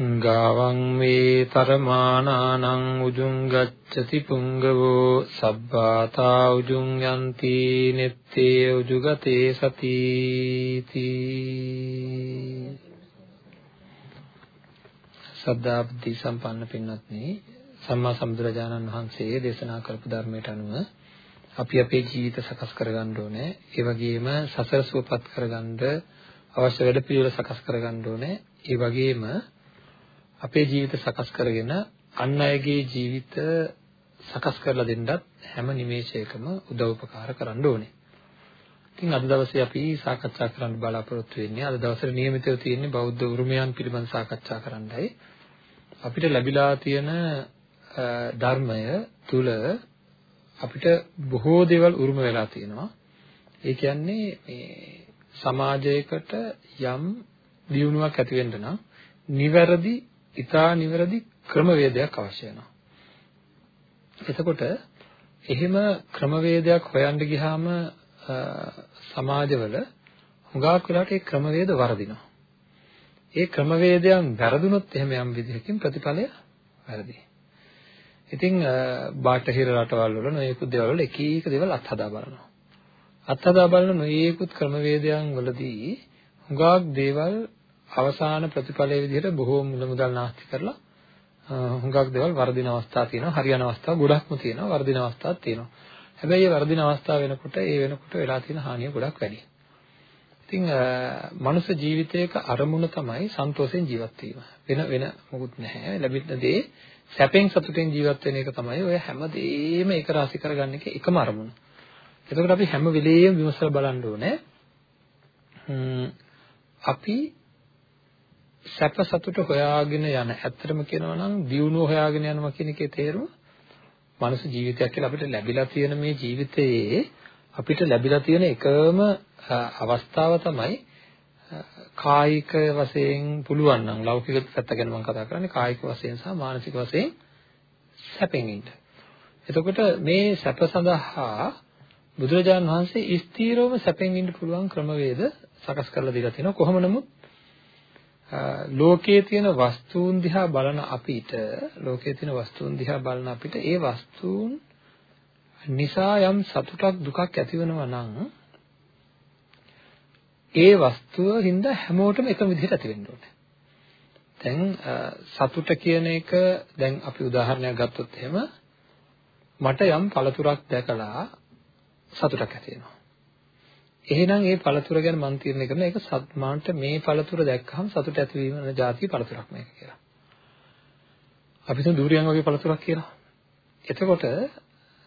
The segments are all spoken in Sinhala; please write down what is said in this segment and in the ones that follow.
ගාවං මේ තරමානානං උජුං ගච්ඡති පුංගවෝ සබ්බාතා උජුං යන්ති නෙත්තේ උජුගතේ සතිති. සද්ධාබ්දි සම්පන්න පින්වත්නි සම්මා සම්බුදුරජාණන් වහන්සේ දේශනා කරපු ධර්මයට අනුව අපි අපේ ජීවිත සකස් කරගන්න ඕනේ. ඒ වගේම සසර සුවපත් කරගන්න අවශ්‍ය වැඩ පිළිවෙල සකස් කරගන්න ඕනේ. ඒ වගේම අපේ ජීවිත සකස් කරගෙන අන් අයගේ ජීවිත සකස් කරලා දෙන්නත් හැම නිමේෂයකම උදව්පකාර කරන්න ඕනේ. ඉතින් අද දවසේ අපි සාකච්ඡා කරන්න බලාපොරොත්තු වෙන්නේ අද දවසේ નિયમિતව තියෙන බෞද්ධ උරුමයන් පිළිබඳ සාකච්ඡා කරන්නයි. අපිට ලැබිලා තියෙන ධර්මය තුල අපිට බොහෝ දේවල් උරුම වෙලා තියෙනවා. ඒ කියන්නේ මේ සමාජයකට යම් දියුණුවක් ඇති වෙන්න නම් නිවැරදි ඉතා නිවැරදි ක්‍රමවේදයක් අවශ්‍ය වෙනවා. එතකොට එහෙම ක්‍රමවේදයක් හොයන්න ගියාම සමාජවල හුඟක් වෙලාවට ඒ ක්‍රමවේද වරදිනවා. ඒ ක්‍රමවේදයන් වැරදුනොත් එහෙම යම් විදිහකින් ප්‍රතිඵලය වැරදි. ඉතින් බාහිර රටවල් වල නොයෙකුත් දේවල් වල එක එක දේවල් අත්හදා බලනවා. අත්හදා බලන නොයෙකුත් ක්‍රමවේදයන් වලදී හුඟක් දේවල් අවසාන ප්‍රතිඵලයේ විදිහට බොහෝ මුල මුදල් නාස්ති කරලා හුඟක් දේවල් වර්ධින අවස්ථා තියෙනවා. හරියන අවස්ථා ගොඩක්ම තියෙනවා. වර්ධින අවස්ථාත් තියෙනවා. හැබැයි මේ වර්ධින අවස්ථා වෙනකොට ඒ වෙනකොට වෙලා තියෙන හානිය ගොඩක් වැඩි. ඉතින් මනුෂ්‍ය ජීවිතයක අරමුණ තමයි සන්තෝෂෙන් ජීවත් වීම. වෙන වෙන මොකුත් නැහැ. ලැබෙන දේ සැපෙන් සතුටෙන් ජීවත් වෙන එක තමයි ඔය හැමදේම එක රාශි කරගන්න එක එකම අරමුණ. එතකොට අපි හැම වෙලෙම විමසලා බලන්න ඕනේ අපි සැප සතුට හොයාගෙන යන ඇත්තටම කියනවා නම් දියුණුව හොයාගෙන යනවා කියන එකේ තේරුම මනුස්ස ජීවිතයක් කියලා අපිට ලැබිලා තියෙන මේ ජීවිතයේ අපිට ලැබිලා තියෙන එකම අවස්ථාව තමයි කායික වශයෙන් පුළුවන් නම් ලෞකික පැත්ත ගැන මම කතා කරන්නේ කායික වශයෙන් සහ මානසික වශයෙන් සැපෙන් ඉන්න. එතකොට මේ සැප සඳහා බුදුරජාණන් වහන්සේ ස්ථීරවම සැපෙන් ඉන්න පුළුවන් ක්‍රමවේද සකස් කරලා දීලා තිනවා කොහොම නමුත් ලෝකයේ තියෙන වස්තුන් දිහා බලන අපිට ලෝකයේ තියෙන වස්තුන් දිහා බලන අපිට ඒ වස්තුන් නිසා යම් සතුටක් දුකක් ඇති වෙනවා නම් ඒ වස්තුව හින්දා හැමෝටම එකම විදිහට ඇති වෙන්න ඕනේ. දැන් සතුට කියන එක දැන් අපි උදාහරණයක් ගත්තොත් එහෙම මට යම් පළතුරක් දැකලා සතුටක් ඇති වෙනවා. එහෙනම් මේ පළතුර ගැන මම තීරණය කරන එක සත්මාන්ට මේ පළතුර දැක්කහම සතුට ඇතිවීම වෙන જાති පළතුරක් මේක කියලා. අපි හිතමු දූරියන් වගේ පළතුරක් කියලා. එතකොට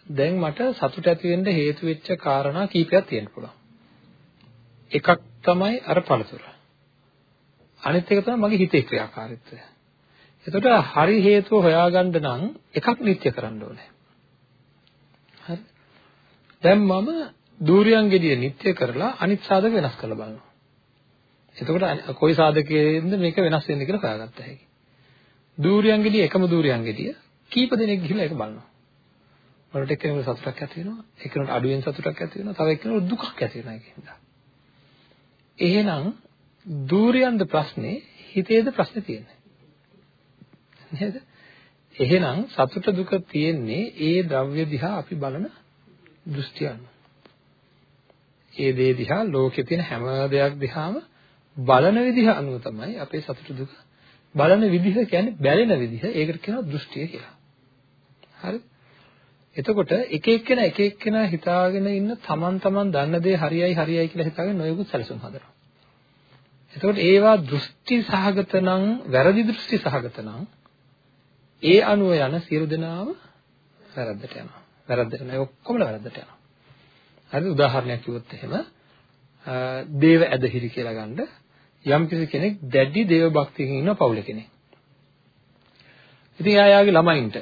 දැන් මට සතුට ඇති වෙන්න හේතු වෙච්ච කාරණා කීපයක් තියෙන්න පුළුවන්. එකක් තමයි අර පළතුර. අනිත් එක තමයි මගේ හිතේ ක්‍රියාකාරීත්වය. එතකොට හරි හේතුව හොයාගන්න නම් එකක් නිත්‍ය කරන්න ඕනේ. හරි. දැන් මම දූරියන් ගෙඩිය නිත්‍ය කරලා අනිත් සාධක වෙනස් කරලා බලනවා. එතකොට කොයි සාධකයෙන්ද මේක වෙනස් වෙන්නේ කියලා හොයාගත්ත හැකියි. දූරියන් ගෙඩිය එකම දූරියන් ගෙඩිය කීප දෙනෙක් ගිහිල්ලා ඒක බලනවා. වලට එක්කෙනෙකුට සතුටක් ඇති වෙනවා, එක්කෙනෙකුට අඩුවෙන් සතුටක් ඇති වෙනවා, තව එක්කෙනෙකුට දුකක් ඇති වෙනවා ඒකින්ද. එහෙනම් දූරියන්ද ප්‍රශ්නේ හිතේද ප්‍රශ්නේ තියෙන්නේ. නේද? එහෙනම් සතුට දුක තියෙන්නේ ඒ ද්‍රව්‍ය දිහා අපි බලන දෘෂ්ටි අනුව. ඒ දේ දිහා ලෝකේ තියෙන හැම දෙයක් දිහාම බලන විදිහ අනුව තමයි අපේ සතුට දුක බලන විදිහ කියන්නේ බැලෙන විදිහ ඒකට කියනවා දෘෂ්ටිය කියලා. හරි? එතකොට එක එක්කෙනා එක එක්කෙනා හිතාගෙන ඉන්න තමන් තමන් දන්න දේ හරියයි හරියයි කියලා හිතාගෙන නොයෙකුත් සැලසුම් හදනවා. එතකොට ඒවා දෘෂ්ටි සහගත නම් වැරදි දෘෂ්ටි සහගත නම් ඒ අනුව යන සියලු දෙනාම වැරද්දට යනවා. වැරද්දට නෑ ඔක්කොම වැරද්දට යනවා. හරිද? උදාහරණයක් කිව්වොත් එහෙම දේව ඇදහිලි කියලා ගන්න යම් කෙනෙක් දැඩි දේව භක්තියකින් ඉන්න පවුල කෙනෙක්. ඉතින් එයාගේ ළමයින්ට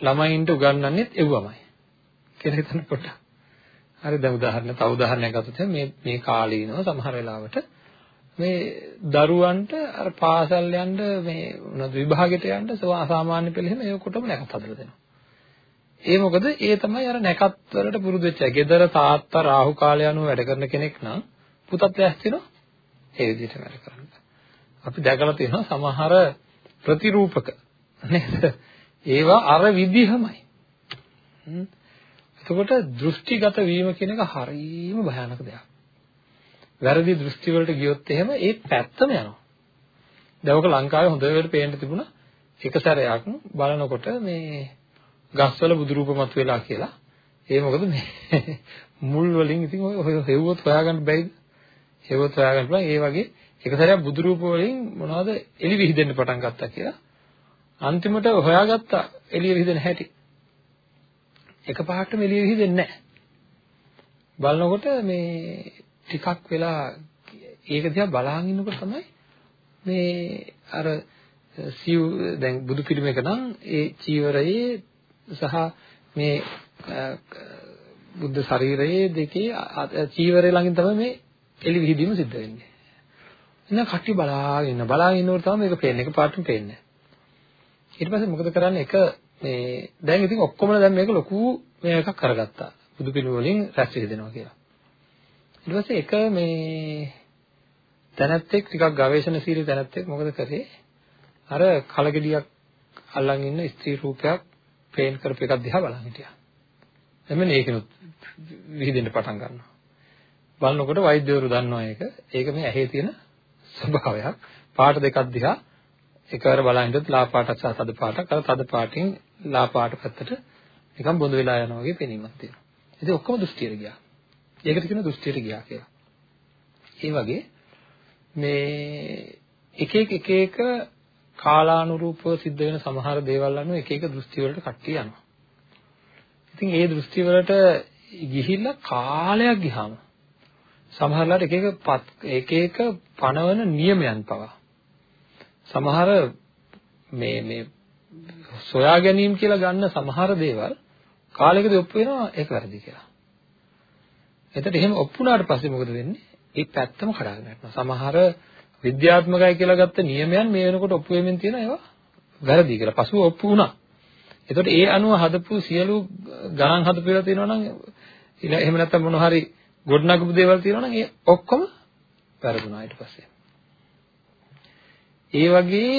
ළමයින්ට උගන්වන්නේත් එව්වමයි. කියලා හිතන්න පොඩ්ඩක්. හරි දැන් උදාහරණ තව උදාහරණයක් ගත්තොත් මේ මේ කාලීනව සමහර වෙලාවට මේ දරුවන්ට අර පාසල් යන්න මේ මොනවද විභාගෙට යන්න අසාමාන්‍ය පෙළ එහෙම ඒ කොටම නැකත් හදලා දෙනවා. ඒ මොකද ඒ තමයි අර නැකත් වලට පුරුදු වෙච්ච අය. ගෙදර තාත්තා රාහු කාලය අනුව වැඩ කරන කෙනෙක් නම් පුතත් ඇස්තිනවා ඒ විදිහට වැඩ කරන්න. අපි දැකලා තියෙනවා සමහර ප්‍රතිරූපක නේද? ඒවා අර විදිහමයි. එතකොට දෘෂ්ටිගත වීම කියන එක හරිම භයානක දෙයක්. වැරදි දෘෂ්ටි වලට ගියොත් එහෙම ඒ පැත්තම යනවා. දැන් ඔක ලංකාවේ හොඳට පේන්න තිබුණා එක සැරයක් බලනකොට මේ ගස්වල බුදු රූප මතුවලා කියලා. ඒ මොකද මේ මුල් වලින් ඉතින් ඔය හෙව්වොත් හොයාගන්න බැයිද? හෙව්වොත් හොයාගන්න පුළුවන්. ඒ වගේ එක සැරයක් බුදු රූප වලින් මොනවද එලි විහිදෙන්න පටන් ගත්තා කියලා. අන්තිමට හොයාගත්තා එළිය විහිදෙන හැටි. එක පාටම එළිය විහිදෙන්නේ නැහැ. බලනකොට මේ ටිකක් වෙලා ඒක දිහා බලාගෙන ඉන්නකොට තමයි මේ අර සිව් දැන් බුදු පිළිමයක නම් ඒ චීවරයේ සහ මේ බුද්ධ ශරීරයේ දෙකේ චීවරය ළඟින් තමයි මේ එලි විහිදීම සිද්ධ වෙන්නේ. එහෙනම් කට්ටි බලාගෙන ඉන්න බලාගෙන ඉන්නකොට තමයි මේක පේන්නේ. එක පාටම පේන්නේ. ඊට පස්සේ මොකද කරන්නේ එක මේ දැන් ඉතින් ඔක්කොම දැන් මේක ලොකු මේ එකක් කරගත්තා. බුදු පිළිම වලින් රැස් වෙදෙනවා කියලා. ඊට පස්සේ එක මේ තැනැත්තෙක් ටිකක් ගවේෂණශීලී තැනැත්තෙක් මොකද කරේ? අර කලගෙඩියක් අල්ලන් ඉන්න ස්ත්‍රී රූපයක් පේන් කරපු එකක් දිහා බලන් හිටියා. එමෙන්න ඒකිනුත් විහිදෙන්න පටන් ගන්නවා. බලනකොට වෛද්‍යවරු දන්නවා ඒක. ඒක මේ ඇහි තියෙන ස්වභාවයක්. පාට දෙකක් දිහා එකවර බලන් හිටියොත් ලා පාටක් සහ තද පාටක් අර තද පාටින් ලා පාට පැත්තට නිකන් බොඳ වෙලා යනවා වගේ පෙනීමක් තියෙනවා. ඉතින් ඔක්කොම දෘෂ්ටියට ගියා. ඒකට කියන දෘෂ්ටියට ගියා කියලා. ඒ වගේ මේ එක එක එක එක කාලානුරූපව සිද්ධ වෙන සමහර දේවල් අනුව එක එක දෘෂ්ටි වලට කට්ටිය යනවා. ඉතින් ඒ දෘෂ්ටි වලට ගිහිල්ලා කාලයක් ගියාම සමහරලාට එක එක එක එක පනවන නියමයන් පවා සමහර මේ මේ සොයා ගැනීම කියලා ගන්න සමහර දේවල් කාලයකදී ඔප්පු වෙනවා ඒක වැරදි කියලා. එතකොට එහෙම ඔප්පුනාට පස්සේ මොකද වෙන්නේ? ඒ පැත්තම කඩාගෙන යනවා. සමහර විද්‍යාත්මකයි කියලා ගත්ත නියමයන් මේ වෙනකොට ඔප්පු වෙමින් තියෙන ඒවා වැරදි කියලා. පසුව ඔප්පු වුණා. එතකොට ඒ අනුව හදපු සියලු ගණන් හදපු ඒවා තියෙනවා නම් එහෙම නැත්නම් මොන හරි ගොඩනගපු දේවල් තියෙනවා නම් ඒ ඔක්කොම වැරදුනා ඊට පස්සේ. ඒ වගේ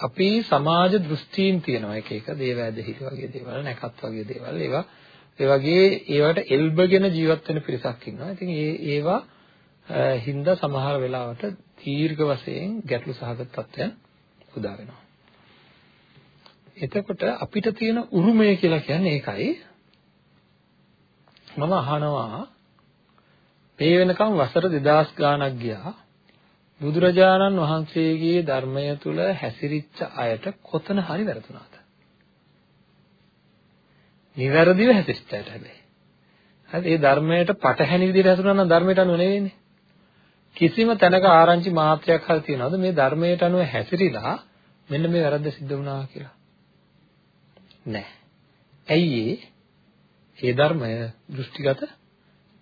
අපේ සමාජ දෘෂ්ටීන් තියෙනවා එක එක දේව ඇදහිලි වගේ දේවල් නැකත් වගේ දේවල් ඒවා ඒ වගේ ඒවට එල්බගෙන ජීවත් වෙන පිරිසක් ඉන්නවා. ඉතින් ඒ ඒවා හින්දා සමහර වෙලාවට දීර්ඝ වශයෙන් ගැටලු සහගත තත්ත්වයන් උදා වෙනවා. එතකොට අපිට තියෙන උරුමය කියලා කියන්නේ ඒකයි. මම අහනවා මේ වෙනකම් වසර 2000 ගාණක් ගියා බුදුරජාණන් වහන්සේගේ ධර්මය තුල හැසිරිච්ච අයට කොතන හරි වැරදුනාද? නිවැරදිව හැසිරිච්ච අයට හැබැයි. හරි ඒ ධර්මයට පටහැනි විදිහට හැසිරුණා නම් ධර්මයට අනුව නෙවෙයිනේ. කිසිම තැනක ආරංචි මාත්‍රයක් හරි තියනවාද මේ ධර්මයට අනුව හැසිරීලා මෙන්න මේ වැරද්ද සිද්ධ වුණා කියලා? නැහැ. ඇයි ඒ ධර්මය දෘෂ්ටිගත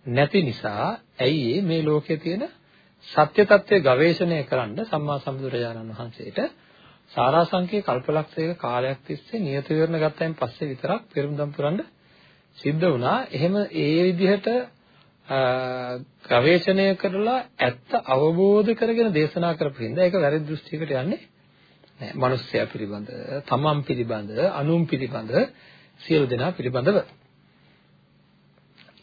නැති නිසා ඇයි මේ ලෝකයේ තියෙන සත්‍ය తත්වයේ ගවේෂණය කරන්න සම්මා සම්බුදුරජාණන් වහන්සේට සාරාංශකේ කල්පලක්ෂයක කාලයක් තිස්සේ නියත විවරණ ගත්තයින් පස්සේ විතරක් පෙරමුදම් පුරන්න සිද්ධ වුණා. එහෙම ඒ විදිහට ගවේෂණය කරලා ඇත්ත අවබෝධ කරගෙන දේශනා කරපු හින්දා ඒක වැරදි දෘෂ්ටියකට යන්නේ නැහැ. මිනිස්සයා පිළිබඳ, තමන් පිළිබඳ, අනුන් පිළිබඳ සියලු දෙනා පිළිබඳව.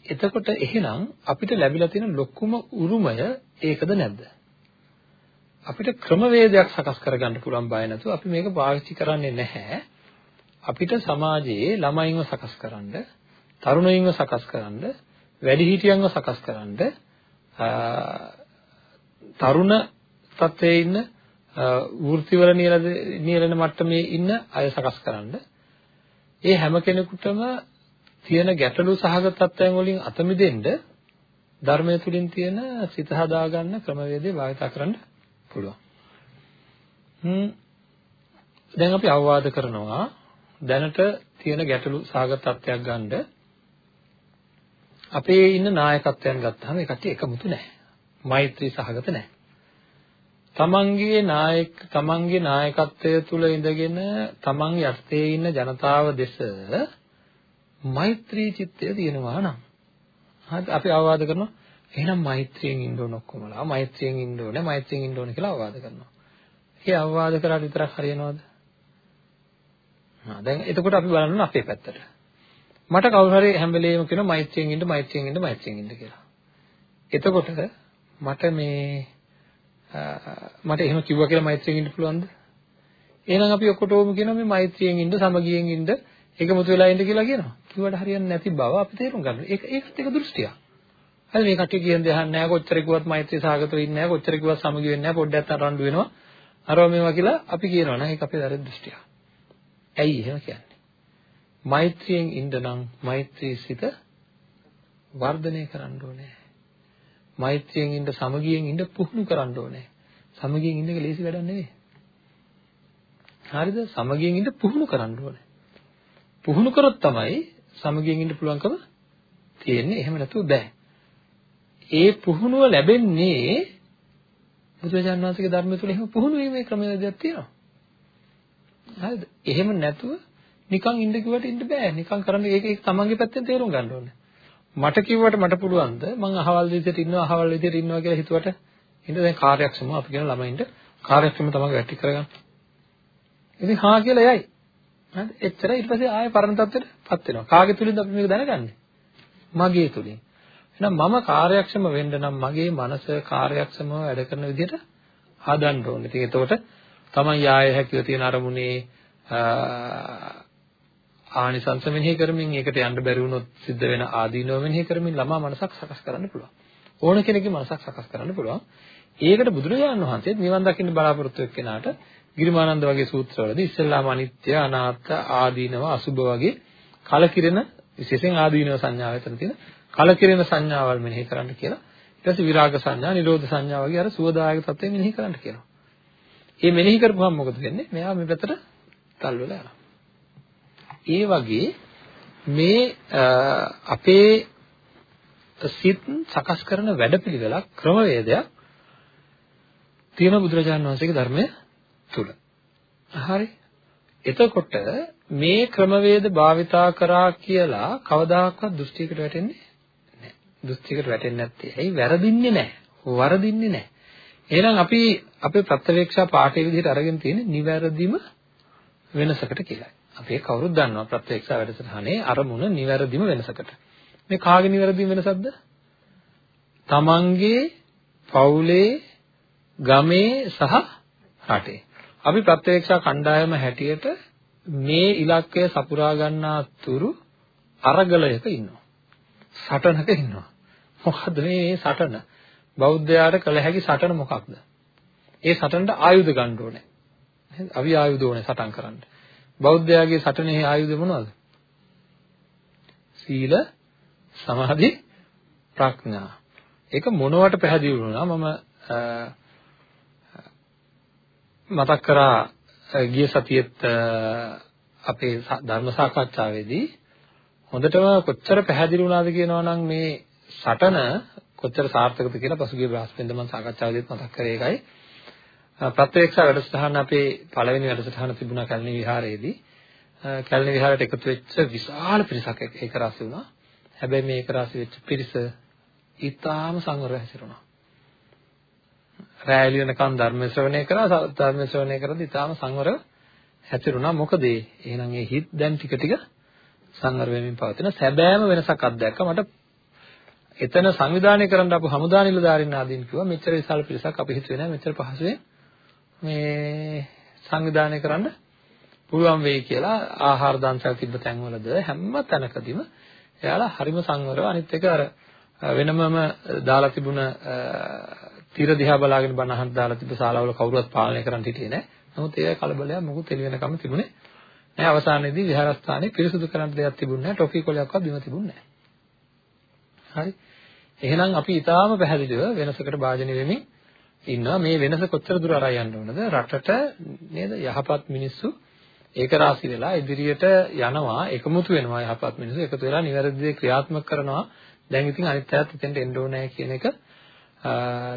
එතකොට එහෙනම් අපිට ලැබිලා තියෙන ලොකුම උරුමය ඒකද නැද්ද? අපිට ක්‍රමවේදයක් සකස් කරගන්න පුළුවන් බය නැතුව අපි මේක පාවිච්චි කරන්නේ නැහැ. අපිට සමාජයේ ළමයින්ව සකස් කරන්න, තරුණයින්ව සකස් කරන්න, වැඩිහිටියන්ව සකස් කරන්න, තරුණ තත්ත්වයේ ඉන්න වෘත්තිවල නියැලෙන මට්ටමේ ඉන්න අය සකස් කරන්න. ඒ හැම කෙනෙකුටම තියෙන ගැටලු සහගත තත්ත්වයන් වලින් අත මිදෙන්න ධර්මය තුලින් තියෙන සිත හදාගන්න ක්‍රමවේදය භාවිත කරන්න පුළුවන්. හ්ම් දැන් අපි අවවාද කරනවා දැනට තියෙන ගැටලු සහගත තත්ත්වයක් ගන්න අපේ ඉන්න නායකත්වයන් ගත්තාම ඒ කට්ටිය එකමුතු නැහැ. මෛත්‍රී සහගත නැහැ. තමන්ගේ නායක තමන්ගේ නායකත්වය තුල ඉඳගෙන තමන් යටතේ ඉන්න ජනතාව දෙස මෛත්‍රී චිත්තය තියෙනවා නම් හරි අපි අවවාද කරනවා එහෙනම් මෛත්‍රියෙන් ඉන්න ඕන ඔක්කොමලා මෛත්‍රියෙන් ඉන්න ඕනේ මෛත්‍රියෙන් ඉන්න ඕනේ කියලා අවවාද කරනවා. ඒ අවවාද කරාට විතරක් හරියනවද? හා දැන් එතකොට අපි බලන්න අපේ පැත්තට. මට කවුරු හරි හැම වෙලේම කියනවා මෛත්‍රියෙන් ඉන්න මෛත්‍රියෙන් ඉන්න මෛත්‍රියෙන් ඉන්න කියලා. එතකොට මට මේ මට එහෙම කිව්වා කියලා මෛත්‍රියෙන් ඉන්න පුළුවන්ද? එහෙනම් අපි ඔක්කොටම කියනවා මේ මෛත්‍රියෙන් ඉන්න සමගියෙන් ඉන්න එකමුතු වෙලා ඉන්න කියලා කියනවා. කිව්වට හරියන්නේ නැති බව අපි තේරුම් ගන්නවා. ඒක ඒකත් එක දෘෂ්ටියක්. හරි මේ කට්ටිය කියන දේ අහන්නේ නැහැ කොච්චර කිව්වත් මෛත්‍රී සාගතව ඉන්නේ නැහැ කොච්චර කිව්වත් සමගි වෙන්නේ නැහැ පොඩ්ඩක් අරන් වෙනවා. අරව මේවා කියලා අපි කියනවා නේද? ඒක අපේ වැරදි දෘෂ්ටියක්. ඇයි එහෙම කියන්නේ? මෛත්‍රියෙන් ඉන්න නම් මෛත්‍රී සිත වර්ධනය කරන්න ඕනේ. මෛත්‍රියෙන් ඉන්න සමගියෙන් ඉන්න පුහුණු කරන්න ඕනේ. සමගියෙන් ඉන්න එක ලේසි වැඩක් නෙවෙයි. හරිද? සමගියෙන් ඉන්න පුහුණු කරන්න ඕනේ. පුහුණු කරොත් තමයි සමගියෙන් ඉන්න පුළුවන්කම තියෙන්නේ. එහෙම නැතුව බෑ. ඒ පුහුණුව ලැබෙන්නේ බුදුරජාණන් වහන්සේගේ ධර්මය තුළ එහෙම පුහුණු වීමේ ක්‍රමවේදයක් තියෙනවා. හරිද? එහෙම නැතුව නිකන් ඉන්න කිව්වට ඉන්න බෑ. නිකන් කරන්න ඒක ඒක තමන්ගේ පැත්තෙන් තේරුම් ගන්න ඕනේ. මට කිව්වට මට පුළුවන්ද මං අහවල් විදිහට ඉන්නවා අහවල් විදිහට ඉන්නවා කියලා හිතුවට ඉතින් දැන් කාර්යක්ෂම අපි කියන ළමයින්ට කාර්යක්ෂම තමයි වැටි කරගන්න. ඉතින් හා කියලා යයි. හරිද? එච්චරයි ඊට පස්සේ ආයෙ පරණ තත්ත්වෙටපත් වෙනවා. කාගේ තුලින්ද අපි මේක දැනගන්නේ? මගේ තුලින්. එහෙනම් මම කාර්යක්ෂම වෙන්න නම් මගේ මනස කාර්යක්ෂමව වැඩ කරන විදිහට හදන්න ඕනේ. ඉතින් එතකොට තමන් යාය හැකිව තියෙන අරමුණේ ආනිසංස මෙනෙහි කරමින් ඒකට යන්න බැරි වුණොත් සිද්ධ වෙන ආදීනව මෙනෙහි කරමින් ළමා මනසක් සකස් කරන්න පුළුවන්. ඕන කෙනෙකුගේ මනසක් සකස් කරන්න පුළුවන්. ඒකට බුදුරජාණන් වහන්සේ නිවන් දකින්න බලාපොරොත්තු වෙන කෙනාට ගිරිමානන්ද වගේ සූත්‍රවලදී ඉස්සෙල්ලාම අනිත්‍ය අනාත්ම ආදීනව අසුභ වගේ කලකිරෙන විශේෂයෙන් ආදීනව සංඥාව එතන තියෙන කලකිරෙන සංඥාවල් මෙනෙහි කරන්න කියලා. ඊට පස්සේ විරාග සංඥා, නිරෝධ සංඥා වගේ අර සුවදායක තත්ත්වෙ මෙනෙහි කරන්න කියනවා. මේ මෙනෙහි කරපුවම මොකද වෙන්නේ? මෙයා මේ පැත්තට තල් වෙලා යනවා. ඒ වගේ මේ අපේ සිත් සකස් කරන වැඩපිළිවෙලක් ක්‍රමවේදයක් තියෙන බුදුරජාණන් වහන්සේගේ ධර්මය තුල. හරි. එතකොට මේ ක්‍රමවේද භාවිතා කරා කියලා කවදාකවත් දෘෂ්ටියකට වැටෙන්නේ නැහැ. දෘෂ්ටියකට වැටෙන්නේ නැත්තේ. ඇයි වැරදින්නේ නැහැ. වරදින්නේ නැහැ. එහෙනම් අපි අපේ ප්‍රත්‍යවේක්ෂා පාඩේ විදිහට අරගෙන තියෙන්නේ නිවැරදිම වෙනසකට කියලා. අපි කවුරුත් දන්නවා ප්‍රත්‍යක්ෂ වැඩසටහනේ අරමුණ නිවැරදිම වෙනසකට. මේ කාගේ නිවැරදිම වෙනසක්ද? තමන්ගේ පවුලේ ගමේ සහ රටේ. අපි ප්‍රත්‍යක්ෂ කණ්ඩායම හැටියට මේ ඉලක්කය සපුරා ගන්නා තුරු අරගලයක ඉන්නවා. සටනක ඉන්නවා. මොකද්ද මේ සටන? බෞද්ධයාට කළ හැකි සටන මොකක්ද? ඒ සටනට ආයුධ ගන්න ඕනේ. අවි ආයුධ ඕනේ සටන් කරන්න. බෞද්ධයාගේ සටනේ ආයුධ මොනවද? සීල, සමාධි, ප්‍රඥා. ඒක මොනවට පැහැදිලි වුණා මම මතක් කරා ගිය සතියේත් අපේ ධර්ම සාකච්ඡාවේදී හොඳටම කොච්චර පැහැදිලි වුණාද කියනවා නම් මේ සටන කොච්චර සාර්ථකද කියලා පසුගිය බ්‍රහස්පතින්ද මම සාකච්ඡාවේදීත් මතක් කරේ ඒකයි. ප්‍රත්‍යක්ෂ වැඩසටහන අපේ පළවෙනි වැඩසටහන තිබුණා කැලණි විහාරයේදී. කැලණි විහාරයට එකතු වෙච්ච විශාල පිරිසක් ඒක රාශි වුණා. හැබැයි මේ ඒක රාශි වෙච්ච පිරිස ඊටාම සංවරව හැසිරුණා. රැය එළියනකම් ධර්ම ශ්‍රවණය කරා ධර්ම ශ්‍රවණය කරද්දී ඊටාම සංවරව හැසිරුණා. මොකද එහෙනම් ඒ හිත් දැන් ටික ටික සංවර වෙමින් පවතින සැබෑම වෙනසක් අත්දැක්කා. මට එතන සංවිධානය කරන්න අපු හමුදා නිලධාරීන් ආදීන් කිව්වා මෙච්චර විශාල පිරිසක් අපි හිතුවේ නෑ මෙච්චර පහසුවෙන් මේ සංවිධානය කරන්න පුළුවන් වෙයි කියලා ආහාර දන්සල් තිබ්බ තැන්වලද හැම තැනකදීම එයාලා හරිම සංවරව අනිත් එක අර වෙනමම දාලා තිබුණ තිර දිහා බලාගෙන බණ අහන්න දාලා තිබ්බ ශාලාවල කවුරුවත් පාලනය කරන්න හිටියේ නැහැ. නමුත් ඒ කලබලයක් මොකුත් එළි වෙනකම් තිබුණේ නැහැ. අවසානයේදී විහාරස්ථානේ පිරිසුදු කරන්න දෙයක් තිබුණේ නැහැ. ටොෆි කොලයක්වත් බිම තිබුණේ නැහැ. හරි. එහෙනම් අපි ඊටාම පැහැදිලිව වෙනසකට භාජනය වෙමින් ඉන්නවා. මේ වෙනස කොච්චර දුර අරයි යන්න ඕනද? රටට නේද යහපත් මිනිස්සු ඒක රාශි වෙලා ඉදිරියට යනවා එකමුතු වෙනවා යහපත් මිනිස්සු එකතු වෙලා නිවැරදි දේ ක්‍රියාත්මක කරනවා දැන් ඉතින් අනිත් පැත්ත එතෙන්ට එන්න ඕනේ කියන එක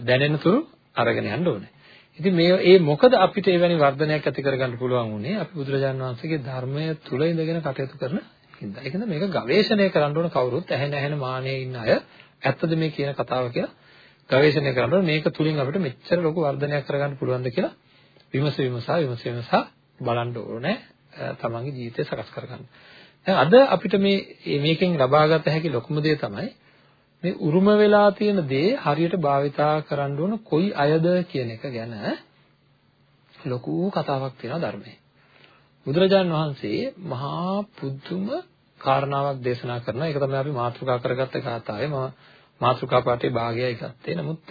දැනෙන තුරු අරගෙන යන්න ඕනේ. ඉතින් මේ ඒ මොකද අපිට එවැනි වර්ධනයක් ඇති කරගන්න පුළුවන් උනේ අපි බුදුරජාණන් වහන්සේගේ ධර්මය තුල ඉඳගෙන කටයුතු කරන හින්දා. ඒකද මේක ගවේෂණය කරන්න ඕන කවුරුත් ඇහෙන ඇහෙන මානෙ ඉන්න අය ඇත්තද මේ කියන කතාව කියලා ගවේෂණය කරන්න ඕන මේක තුලින් අපිට මෙච්චර ලොකු වර්ධනයක් කරගන්න පුළුවන්ද කියලා විමස විමසා විමස විමසා බලන්න ඕනේ තමන්ගේ ජීවිතය සකස් කරගන්න. දැන් අද අපිට මේ මේකෙන් ලබාගත හැකි ලොකුම දේ තමයි මේ උරුම වෙලා තියෙන දේ හරියට භාවිතා කරන්න ඕන කොයි අයද කියන එක ගැන ලොකු කතාවක් තියෙනවා ධර්මයේ. බුදුරජාන් වහන්සේ මහා පුදුම කාරණාවක් දේශනා කරනවා. ඒක තමයි අපි මාතෘකා කරගත්ත කතාවේ මම මාතෘකා පාඨයේ භාගයයි ගත්තේ. නමුත්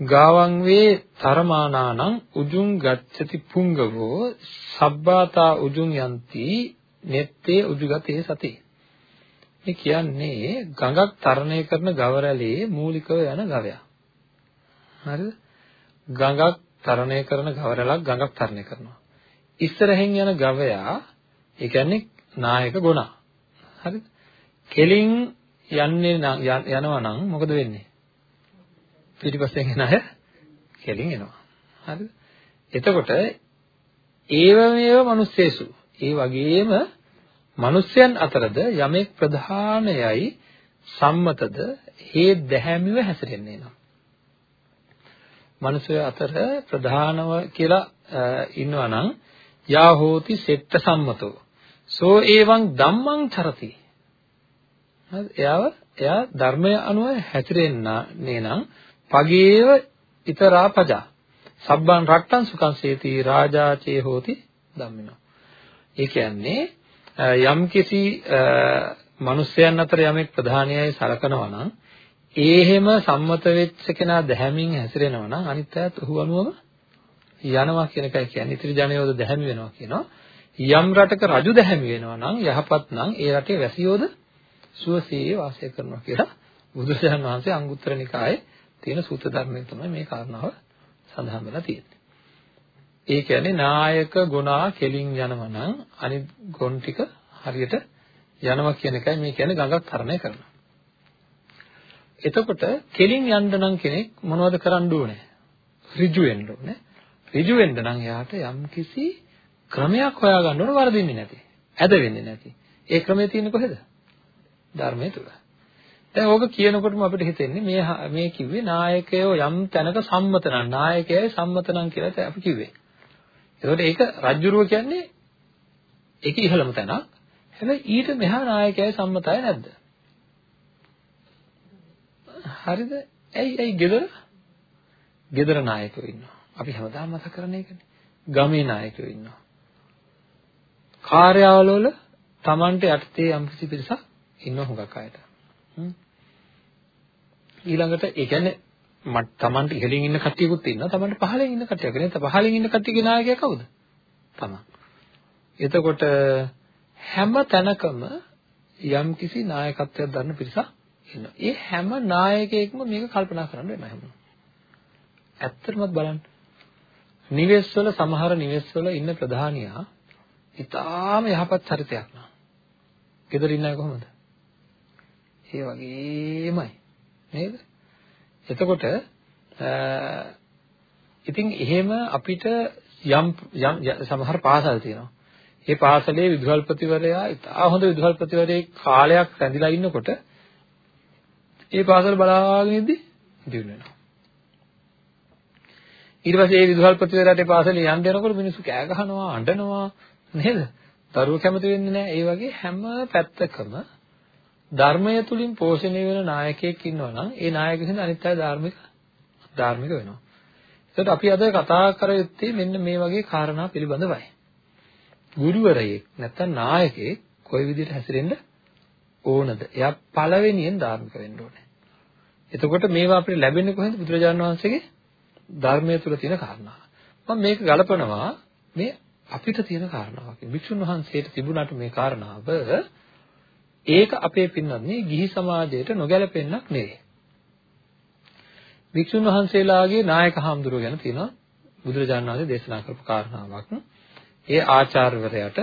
ගාවං වේ තරමානානං උජුං ගච්ඡති පුංගවෝ සබ්බාතා උජුං යන්ති නෙත්තේ උජුගතේ සති. මේ කියන්නේ ගඟක් තරණය කරන ගවරැලේ මූලිකව යන ගවයා. හරිද? ගඟක් තරණය කරන ගවරැලක් ගඟක් තරණය කරනවා. ඉස්සරහින් යන ගවයා ඒ කියන්නේ නායක ගුණා. හරිද? කෙලින් යන්නේ යනවා නම් මොකද වෙන්නේ? පිටිපස්සෙන් එන අය කෙලින් එනවා. හරිද? එතකොට ඒව මේව මිනිස්සෙසු. ඒ වගේම මිනිස්යන් අතරද යමෙක් ප්‍රධානයයි සම්මතද හේ දැහැමිව හැසිරෙන්නේ නම්. මිනිසය අතර ප්‍රධානව කියලා ඉන්නවා නම් යා හෝති සෙට්ට සම්මතෝ. සෝ ඒවං ධම්මං චරති. හරි. එයාව එයා ධර්මය අනුව හැසිරෙන්නේ නම් පගේව ිතරා පජා. සබ්බන් රට්ටන් සුඛං සේති රාජාචේ හෝති ධම්මිනෝ. ඒ කියන්නේ යම් කිසි මිනිස්යන් අතර යමෙක් ප්‍රධානියයි සලකනවා නම් ඒ හැම සම්මත වෙච්ච කෙනා දැහැමින් හැසිරෙනවා නම් අනිත් අයත් ඔහු අනුවම යනවා කියන එකයි කියන්නේ. ඉතිරි ජනයෝද දැහැමි වෙනවා කියනවා. යම් රටක රජු දැහැමි වෙනවා නම් යහපත් නම් ඒ රටේ වැසියෝද සුවසේ වාසය කරනවා කියලා බුදුරජාණන් වහන්සේ අංගුත්තර නිකායේ තියෙන සූත්‍ර ධර්මයෙන් තමයි මේ කාරණාව සඳහන් වෙලා තියෙන්නේ. ඒ කියන්නේ නායක ගුණා කෙලින් යනවා නම් අනිත් ගොන් ටික හරියට යනවා කියන එකයි මේ කියන්නේ ගඟක් තරණය කරනවා. එතකොට කෙලින් යන්න නම් කෙනෙක් මොනවද කරන්න ඕනේ? ඍජු වෙන්න ඕනේ. ඍජු වෙන්න නම් එයාට යම්කිසි ක්‍රමයක් හොයාගන්න ඕන වරදින්නේ නැති. ඇද වෙන්නේ නැති. ඒ ක්‍රමය තියෙන්නේ කොහෙද? ධර්මයේ තුල. දැන් ඕක කියනකොටම අපිට හිතෙන්නේ මේ මේ කිව්වේ නායකයෝ යම් තැනක සම්මත නම් නායකයයි සම්මත නම් කියලා අපි කිව්වේ. ඒකට ඒක රජ්ජුරුව කියන්නේ ඒක ඉහළම තැනක්. හැබැයි ඊට මෙහා නායකයයි සම්මතයි නැද්ද? හරිද? ඇයි ඇයි ගෙදර? ගෙදර නායකයෝ ඉන්නවා. අපි හැමදාම මතක කරන එකනේ. ගමේ නායකයෝ ඉන්නවා. කාර්යාවල වල Tamante යටතේ යම්කිසි පිරිසක් ඉන්න හුඟක් අයට. ඊළඟට ඒ කියන්නේ මට Tamanට ඉහළින් ඉන්න කට්ටියකුත් ඉන්නවා. Tamanට පහළින් ඉන්න කට්ටියක් නේද පහළින් ඉන්න කට්ටියගේ නායකයා කවුද? Taman එතකොට හැම තැනකම යම්කිසි නායකත්වයක් ගන්න පිරිසක් ඉන්නවා. ඒ හැම නායකයෙක්ම මේක කල්පනා කරන්න වෙනවා හැමෝම. ඇත්තටමත් බලන්න. නිවෙස්වල සමහර නිවෙස්වල ඉන්න ප්‍රධානියා ඉතාම යහපත් චරිතයක් නා. ගෙදර ඉන්න අය කොහොමද? ඒ වගේමයි. නේද? එතකොට ඉතින් එහෙම අපිට යම් යම් සමහර පාසල් තියෙනවා. ඒ පාසලේ විදුහල්පතිවරයා ඉතා හොඳ විදුහල්පතිවරයෙක් කාලයක් රැඳිලා ඉන්නකොට ඒ පාසල බලාගෙන ඉද්දි දිනු වෙනවා. ඊට පස්සේ ඒ විදුහල්පතිවරයාට පාසලේ යන්න යනකොට මිනිස්සු කෑ ගහනවා, අඬනවා නේද? දරුවෝ කැමති වෙන්නේ නැහැ. ඒ වගේ හැම පැත්තකම ධර්මය තුලින් පෝෂණය වෙන නායකයෙක් ඉන්නවා නම් ඒ නායකයෙකුට අනිත් අය ධාර්මික ධාර්මික වෙනවා. ඒකට අපි අද කතා කර යුත්තේ මෙන්න මේ වගේ කාරණා පිළිබඳවයි. ගුරුවරයෙක් නැත්නම් නායකයෙක් කොයි විදිහට හැසිරෙන්න ඕනද? එයා පළවෙනියෙන් ධාර්මික වෙන්න ඕනේ. එතකොට මේවා අපිට ලැබෙන්නේ කොහෙන්ද? බුදුරජාණන් වහන්සේගේ ධර්මයේ තුල තියෙන කාරණා. මම මේක ගලපනවා මේ අපිට තියෙන කාරණාවක්. වික්ෂුන් වහන්සේට තිබුණාට මේ කාරණාව ඒක අපේ පින්නන්නේ ගිහි සමාජයට නොගැලපෙන්නක් නෙවෙයි. වික්ෂුන් වහන්සේලාගේ නායක හාමුදුරුවෝ ගැන තියෙනවා බුදුරජාණන් වහන්සේ දේශනා කරපු කාරණාවක්. ඒ ආචාර්යවරයාට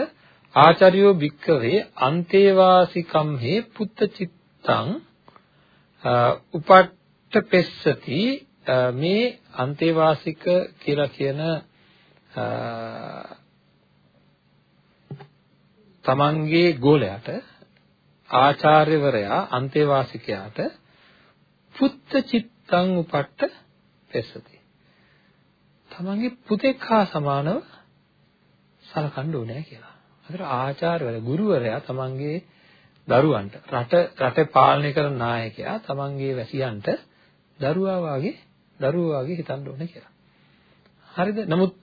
ආචාර්යෝ භික්කවේ අන්තේවාසිකම් හේ පුත්ත චිත්තං උපට්ඨ පෙස්සති මේ අන්තේවාසික කියලා කියන තමන්ගේ ගෝලයට ආචාර්යවරයා අන්තේවාසිකයාට පුත්ත චිත්තං උපට්ඨ පෙස්සති තමන්ගේ පුතෙක් හා සමානව සලකන්න ඕනේ කියලා. අතට ආචාර්යවරයා ගුරුවරයා තමන්ගේ දරුවන්ට රට රට පාලනය කරන නායකයා තමන්ගේ වැසියන්ට දරුවා වාගේ දරුවා වාගේ හිතන්න ඕනේ කියලා. හරිද? නමුත්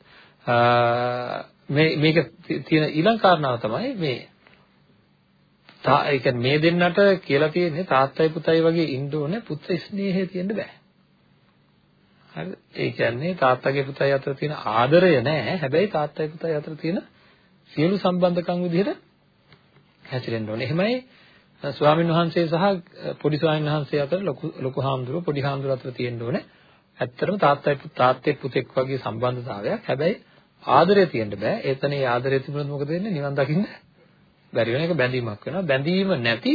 මේ මේක තියෙන ඊළඟ කාරණාව තමයි මේ තා ඒ කියන්නේ මේ දෙන්නට කියලා තියෙන්නේ තාත්තයි පුතයි වගේ ඉන්න ඕනේ පුත්‍ර ස්නේහය තියෙන්න බෑ. හරිද? ඒ කියන්නේ තාත්තගේ පුතයි අතර තියෙන ආදරය නෑ. හැබැයි තාත්තයි පුතයි අතර තියෙන සියලු සම්බන්ධකම් විදිහට හැසිරෙන්න ඕනේ. එහෙමයි ස්වාමීන් වහන්සේ සහ පොඩි ස්වාමීන් වහන්සේ අතර ලොකු ලොකු හාමුදුරුව පොඩි හාමුදුරුව අතර තියෙන්න ඕනේ. ඇත්තටම තාත්තයි තාත්තේ පුතෙක් වගේ සම්බන්ධතාවයක්. හැබැයි ආදරය තියෙන්න බෑ. එතන ඒ ආදරය තිබුණොත් මොකද වෙන්නේ? නිවන් දකින්න බැරි වෙන එක බැඳීමක් වෙනවා. බැඳීම නැති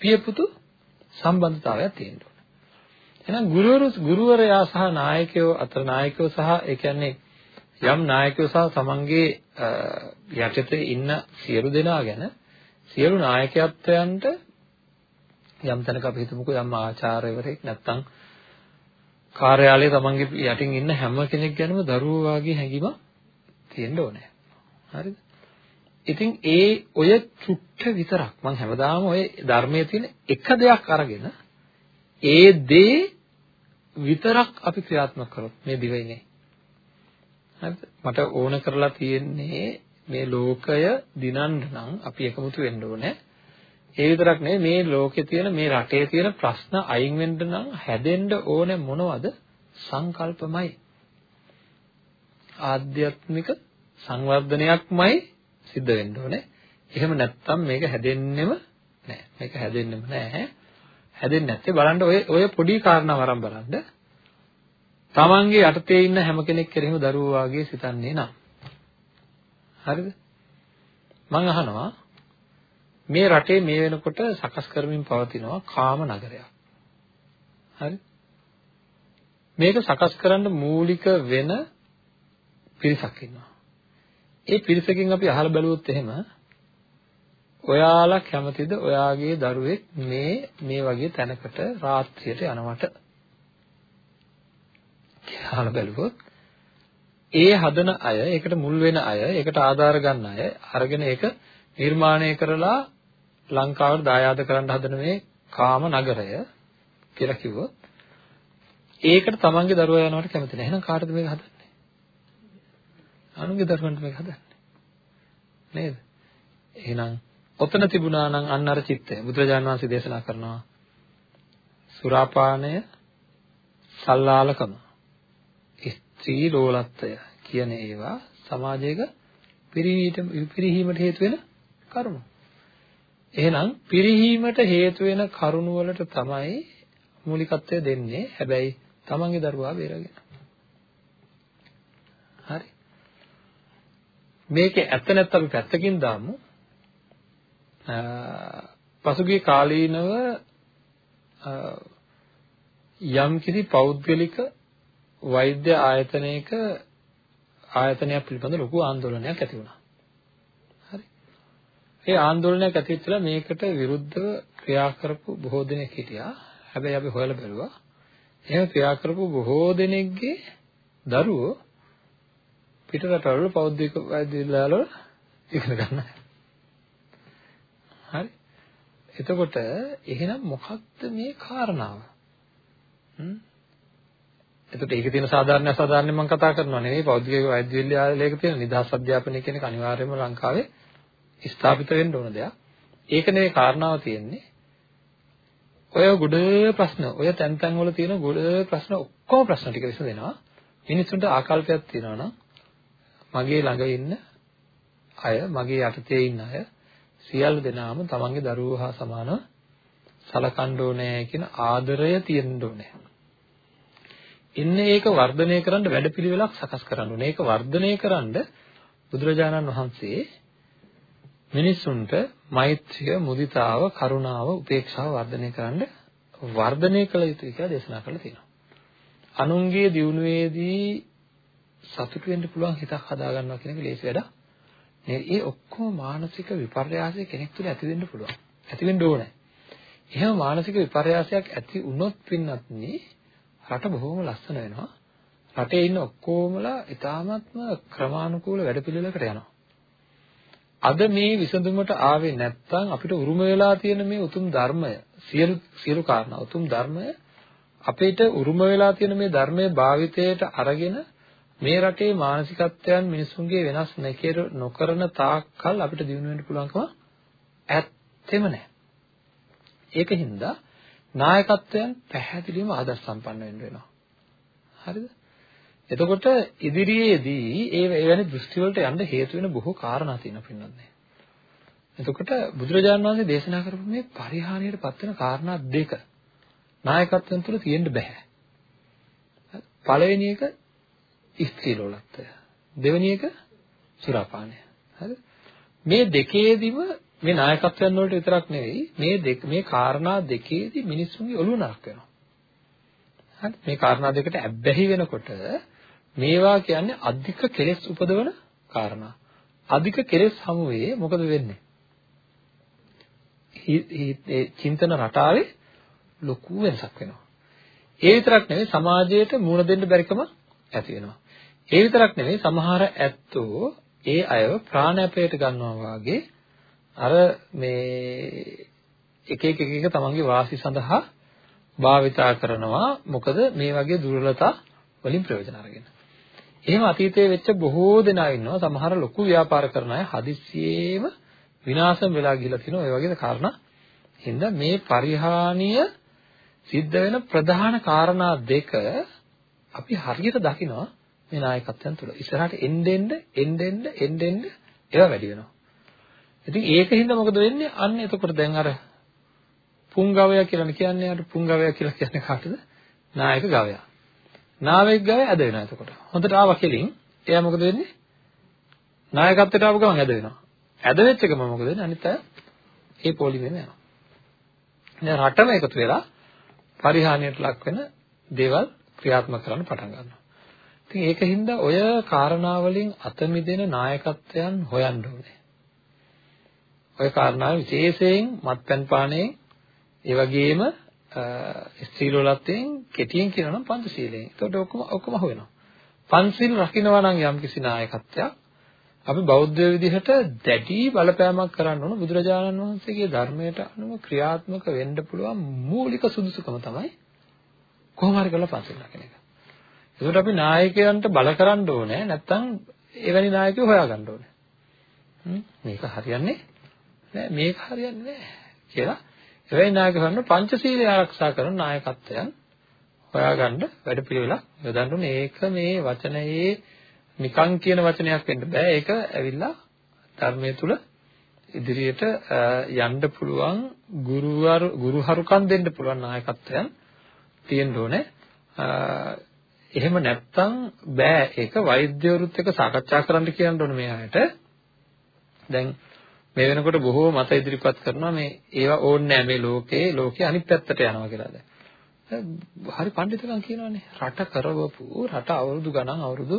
පියපුතු සම්බන්ධතාවයක් තියෙන්න ඕනේ. එහෙනම් ගුරුවරු ගුරුවරයා සහ නායකයෝ අතර නායකයෝ සහ ඒ කියන්නේ යම් නායකයෝ සහ තමන්ගේ යටතේ ඉන්න සියලු දෙනා ගැන සියලු නායකත්වයන්ට යම් තැනක අපි හිතමුකෝ යම් ආචාර්යවරයෙක් නැත්තම් කාර්යාලයේ තමන්ගේ යටින් ඉන්න හැම කෙනෙක් ගැනම දරුවෝ වගේ හැඟීමක් තියෙන්න ඕනේ. හරිද? ඉතින් ඒ ඔය චුට්ට විතරක් මම හැමදාම ඔය ධර්මයේ තියෙන එක දෙයක් අරගෙන ඒ දේ විතරක් අපි ක්‍රියාත්මක කරොත් මේ දිවයිනේ. හරිද? මට ඕන කරලා තියෙන්නේ මේ ලෝකය දිනන්න නම් අපි එකමුතු වෙන්න ඕනේ. ඒ විතරක් නෙවෙයි මේ ලෝකේ තියෙන මේ රටේ තියෙන ප්‍රශ්න අයින් වෙන්න නම් හැදෙන්න ඕනේ මොනවද? සංකල්පමයි. ආධ්‍යාත්මික සංවර්ධනයක්මයි සිද්ධ වෙන්න ඕනේ. එහෙම නැත්නම් මේක හැදෙන්නෙම නෑ. මේක හැදෙන්නෙම නෑ. හැදෙන්නේ නැත්තේ බලන්න ඔය ඔය පොඩි කාරණා වරන් බලන්න. තමන්ගේ යටතේ ඉන්න හැම කෙනෙක් කෙරෙහිම දරුවෝ වාගේ සිතන්නේ නම්. හරිද? මම අහනවා මේ රටේ මේ වෙනකොට සකස් කරමින් පවතිනවා කාම නගරයක්. හරි? මේක සකස් කරන්න මූලික වෙන පිරිසක් ඉන්නවා. ඒ පිරිසකින් අපි අහලා බැලුවොත් එහෙම ඔයාලා කැමතිද ඔයාගේ දරුවෙක් මේ මේ වගේ තැනකට රාත්‍රියට යනවට කියලා බැලුවොත් ඒ හදන අය, ඒකට මුල් වෙන අය, ඒකට ආධාර ගන්න අය අරගෙන ඒක නිර්මාණය කරලා ලංකාවට දායාද කරන්න හදන මේ කාම නගරය කියලා කිව්වොත් ඒකට තමන්ගේ දරුවා යනවට කැමති නැහැ. එහෙනම් කාටද මේක හදන්නේ? අනුන්ගේ දරුවන්ට මේක හදන්නේ. නේද? එහෙනම් ඔතන තිබුණා නම් අන්න අර චිත්තය බුදුරජාණන් වහන්සේ දේශනා කරනවා සුරාපානය සල්ලාලකම ස්ත්‍රී ලෝලත්වය කියන ඒවා සමාජයක පිරිහීමට හේතු වෙන කරුණු. එහෙනම් පිරිහීමට හේතු වෙන කරුණු වලට තමයි මූලිකත්වය දෙන්නේ. හැබැයි තමන්ගේ දරුවා බේරගෙන. හරි. මේකේ ඇත්ත නැත්නම් අපි පැත්තකින් දාමු. පසුගිය කාලීනව යම්කිසි පෞද්ගලික වෛද්‍ය ආයතනයක ආයතනයක් පිළිබඳ ලොකු ආందోලනයක් ඇති වුණා. හරි. ඒ ආందోලනයක් ඇති වෙලා මේකට විරුද්ධව ක්‍රියා කරපු බොහෝ දෙනෙක් හිටියා. හැබැයි අපි හොයලා බැලුවා. එහෙම ක්‍රියා කරපු බොහෝ දෙනෙක්ගේ දරුවෝ පිට රටවල පෞද්ගලික වෛද්‍ය විද්‍යාලවල ඉගෙන ගන්නවා. හරි. එතකොට එහෙනම් මොකක්ද මේ කාරණාව? හ්ම් එතකොට ඒකේ තියෙන සාධාරණ අසාධාරණ මම කතා කරනවා නෙවෙයි පෞද්ගලික වෛද්‍ය විද්‍යාලයක තියෙන නිදහස් අධ්‍යාපනය කියන එක අනිවාර්යයෙන්ම ලංකාවේ ස්ථාපිත වෙන්න ඕන දෙයක්. ඒක නෙවෙයි කාරණාව තියෙන්නේ. ඔය ගොඩ ප්‍රශ්න, ඔය තැන් තැන් වල තියෙන ගොඩ ප්‍රශ්න ඔක්කොම ප්‍රශ්න ටික විසඳෙනවා. මිනිස්සුන්ට ආකල්පයක් තියෙනවා නම් මගේ ළඟ ඉන්න අය, මගේ යටතේ ඉන්න අය සියලු දෙනාම තමන්ගේ දරුවෝ හා සමානව සලකන්න ඕනේ කියන ආදරය තියෙන්න ඕනේ. ඉන්නේ ඒක වර්ධනය කරන්න වැඩපිළිවෙලක් සකස් කරන්න ඕනේ. ඒක වර්ධනය කරන්න බුදුරජාණන් වහන්සේ මිනිසුන්ට මෛත්‍රිය, මුදිතාව, කරුණාව, උපේක්ෂාව වර්ධනය කරන්න වර්ධනය කළ යුතුයි කියලා දේශනා කරලා තියෙනවා. අනුන්ගේ දියුණුවේදී සතුටු වෙන්න පුළුවන් හිතක් හදාගන්නවා කියන එක ලේසි වැඩක්. නේ ඒ ඔක්කොම මානසික විපර්යාසය කෙනෙක් තුළ ඇති වෙන්න පුළුවන්. ඇති වෙන්න ඕනේ. එහෙම මානසික විපර්යාසයක් ඇති වුණොත් පින්නත් රට බොහොම ලස්සන වෙනවා. රටේ ඉන්න ඔක්කොමලා ඊ타ත්ම ක්‍රමානුකූල වැඩපිළිවෙලකට යනවා. අද මේ විසඳුමට ආවේ නැත්නම් අපිට උරුම වෙලා තියෙන මේ උතුම් ධර්මය සියලු සියලු කාරණා උතුම් ධර්මය අපිට උරුම වෙලා තියෙන මේ ධර්මයේ භාවිතයට අරගෙන මේ රටේ මානසිකත්වයන් මිනිසුන්ගේ වෙනස් නොකරන තාක්කල් අපිට දිනු වෙන්න පුළුවන්කම ඇත්තෙම නැහැ. ඒකින්ද නායකත්වයන් පැහැදිලිවම ආදර්ශ සම්පන්න වෙන්න වෙනවා. හරිද? එතකොට ඉදිරියේදී ඒ එවැනි දෘෂ්ටි වලට යන්න හේතු වෙන බොහෝ කාරණා තියෙනවා පින්නන්නේ. එතකොට බුදුරජාණන් වහන්සේ දේශනා කරපු මේ පරිහානියට පත් වෙන කාරණා දෙක නායකත්වයන් තුළ තියෙන්න බෑ. පළවෙනි එක ස්ත්‍රී ලෝලත්වය. දෙවෙනි එක සුරාපානය. හරිද? මේ දෙකේදිම මේ නායකත්වයන් වලට විතරක් නෙවෙයි මේ දෙක මේ කාරණා දෙකේදී මිනිස්සුන්ගේ ඔළුව නරක වෙනවා. හරි මේ කාරණා දෙකට ඇබ්බැහි වෙනකොට මේවා කියන්නේ අධික කෙලෙස් උපදවන කාරණා. අධික කෙලෙස් හමුවේ මොකද වෙන්නේ? ඒ චින්තන රටාවේ ලොකු වෙනසක් වෙනවා. ඒ විතරක් නෙවෙයි සමාජයට මුණ දෙන්න බැරිකම ඇති වෙනවා. ඒ විතරක් නෙවෙයි සමහර ඇත්තෝ ඒ අයව ප්‍රාණයපයට ගන්නවා වාගේ අර මේ එක එක එක එක තමන්ගේ වාසි සඳහා භාවිතා කරනවා මොකද මේ වගේ දුර්වලතා වලින් ප්‍රයෝජන අරගෙන. එහෙම අතීතයේ වෙච්ච බොහෝ දෙනා ඉන්නවා සමහර ලොකු ව්‍යාපාර කරන අය හදිස්සියෙම විනාශම් වෙලා ගිහිලා තිනවා ඒ වගේ කාරණා. හින්දා මේ පරිහානිය සිද්ධ වෙන ප්‍රධාන කාරණා දෙක අපි හරියට දකිනවා මේ නායකත්වයන් තුළ. ඉස්සරහට එන්න එන්න එන්න එන්න එන්න ඒවා වැඩි වෙනවා. ඉතින් ඒකින්ද මොකද වෙන්නේ? අන්න එතකොට දැන් අර පුංගවය කියලා කියන්නේ අර පුංගවය කියලා කියන්නේ කාටද? නායක ගවයා. නායක ගවයා ඇද වෙනවා එතකොට. හොඳට ආවා කෙලින්. එයා මොකද වෙන්නේ? නායකත්වයට ආව ගමන් ඇද වෙනවා. ඇද වෙච්ච ගමන් මොකද වෙන්නේ? අනිත් අය ඒ පොලිමේම යනවා. දැන් රටම එකතු වෙලා පරිහානියට ලක් වෙන දේවල් ක්‍රියාත්මක කරන්න පටන් ගන්නවා. ඉතින් ඒකින්ද ඔය කාරණාවලින් අත මිදෙන නායකත්වයන් හොයන්න ඕනේ. ඔය කාරණාව විශේෂයෙන් මත්පැන් පානයෙන් ඒ වගේම ස්ත්‍රීලෝලත්වයෙන් කෙටියෙන් කියනවා නම් පංචශීලයෙන්. ඒකට ඔක්කොම ඔක්කොම අහුවෙනවා. පංචශීල රකින්නවා නම් යම් කිසි නායකත්වයක් අපි බෞද්ධ විදිහට දැඩි බලපෑමක් කරන්න ඕන බුදුරජාණන් වහන්සේගේ ධර්මයට අනුව ක්‍රියාත්මක වෙන්න පුළුවන් මූලික සුදුසුකම තමයි කොහොම හරි කරලා පංචශීල රකින්න එක. ඒකට අපි නායකයන්ට බල කරන්න ඕනේ නැත්නම් එවැනි නායකයෝ හොයාගන්න ඕනේ. මේක හරියන්නේ නෑ මේක හරියන්නේ නෑ කියලා එවැනි නායකයන් පංචශීලය ආරක්ෂා කරන නායකත්වයන් හොයාගන්න වැඩපිළිවෙලක් යොදන්න ඕනේ. ඒක මේ වචනයේ නිකං කියන වචනයක් වෙන්න බෑ. ඒක ඇවිල්ලා ධර්මයේ තුල ඉදිරියට යන්න පුළුවන් ගුරුවරු ගුරුහරුකම් දෙන්න පුළුවන් නායකත්වයන් තියෙන්න ඕනේ. එහෙම නැත්තම් බෑ. ඒක වෛද්‍යවරුත් එක්ක සාකච්ඡා කරන්න කියන්න ඕනේ මේ අයට. දැන් මේ වෙනකොට බොහෝ මත ඉදිරිපත් කරනවා මේ ඒවා ඕනේ නැහැ මේ ලෝකේ. ලෝකේ අනිත් පැත්තට යනවා කියලා දැන්. හරි පඬිතුකම් කියනවානේ. රට කරවපු රට අවුරුදු ගණන් අවුරුදු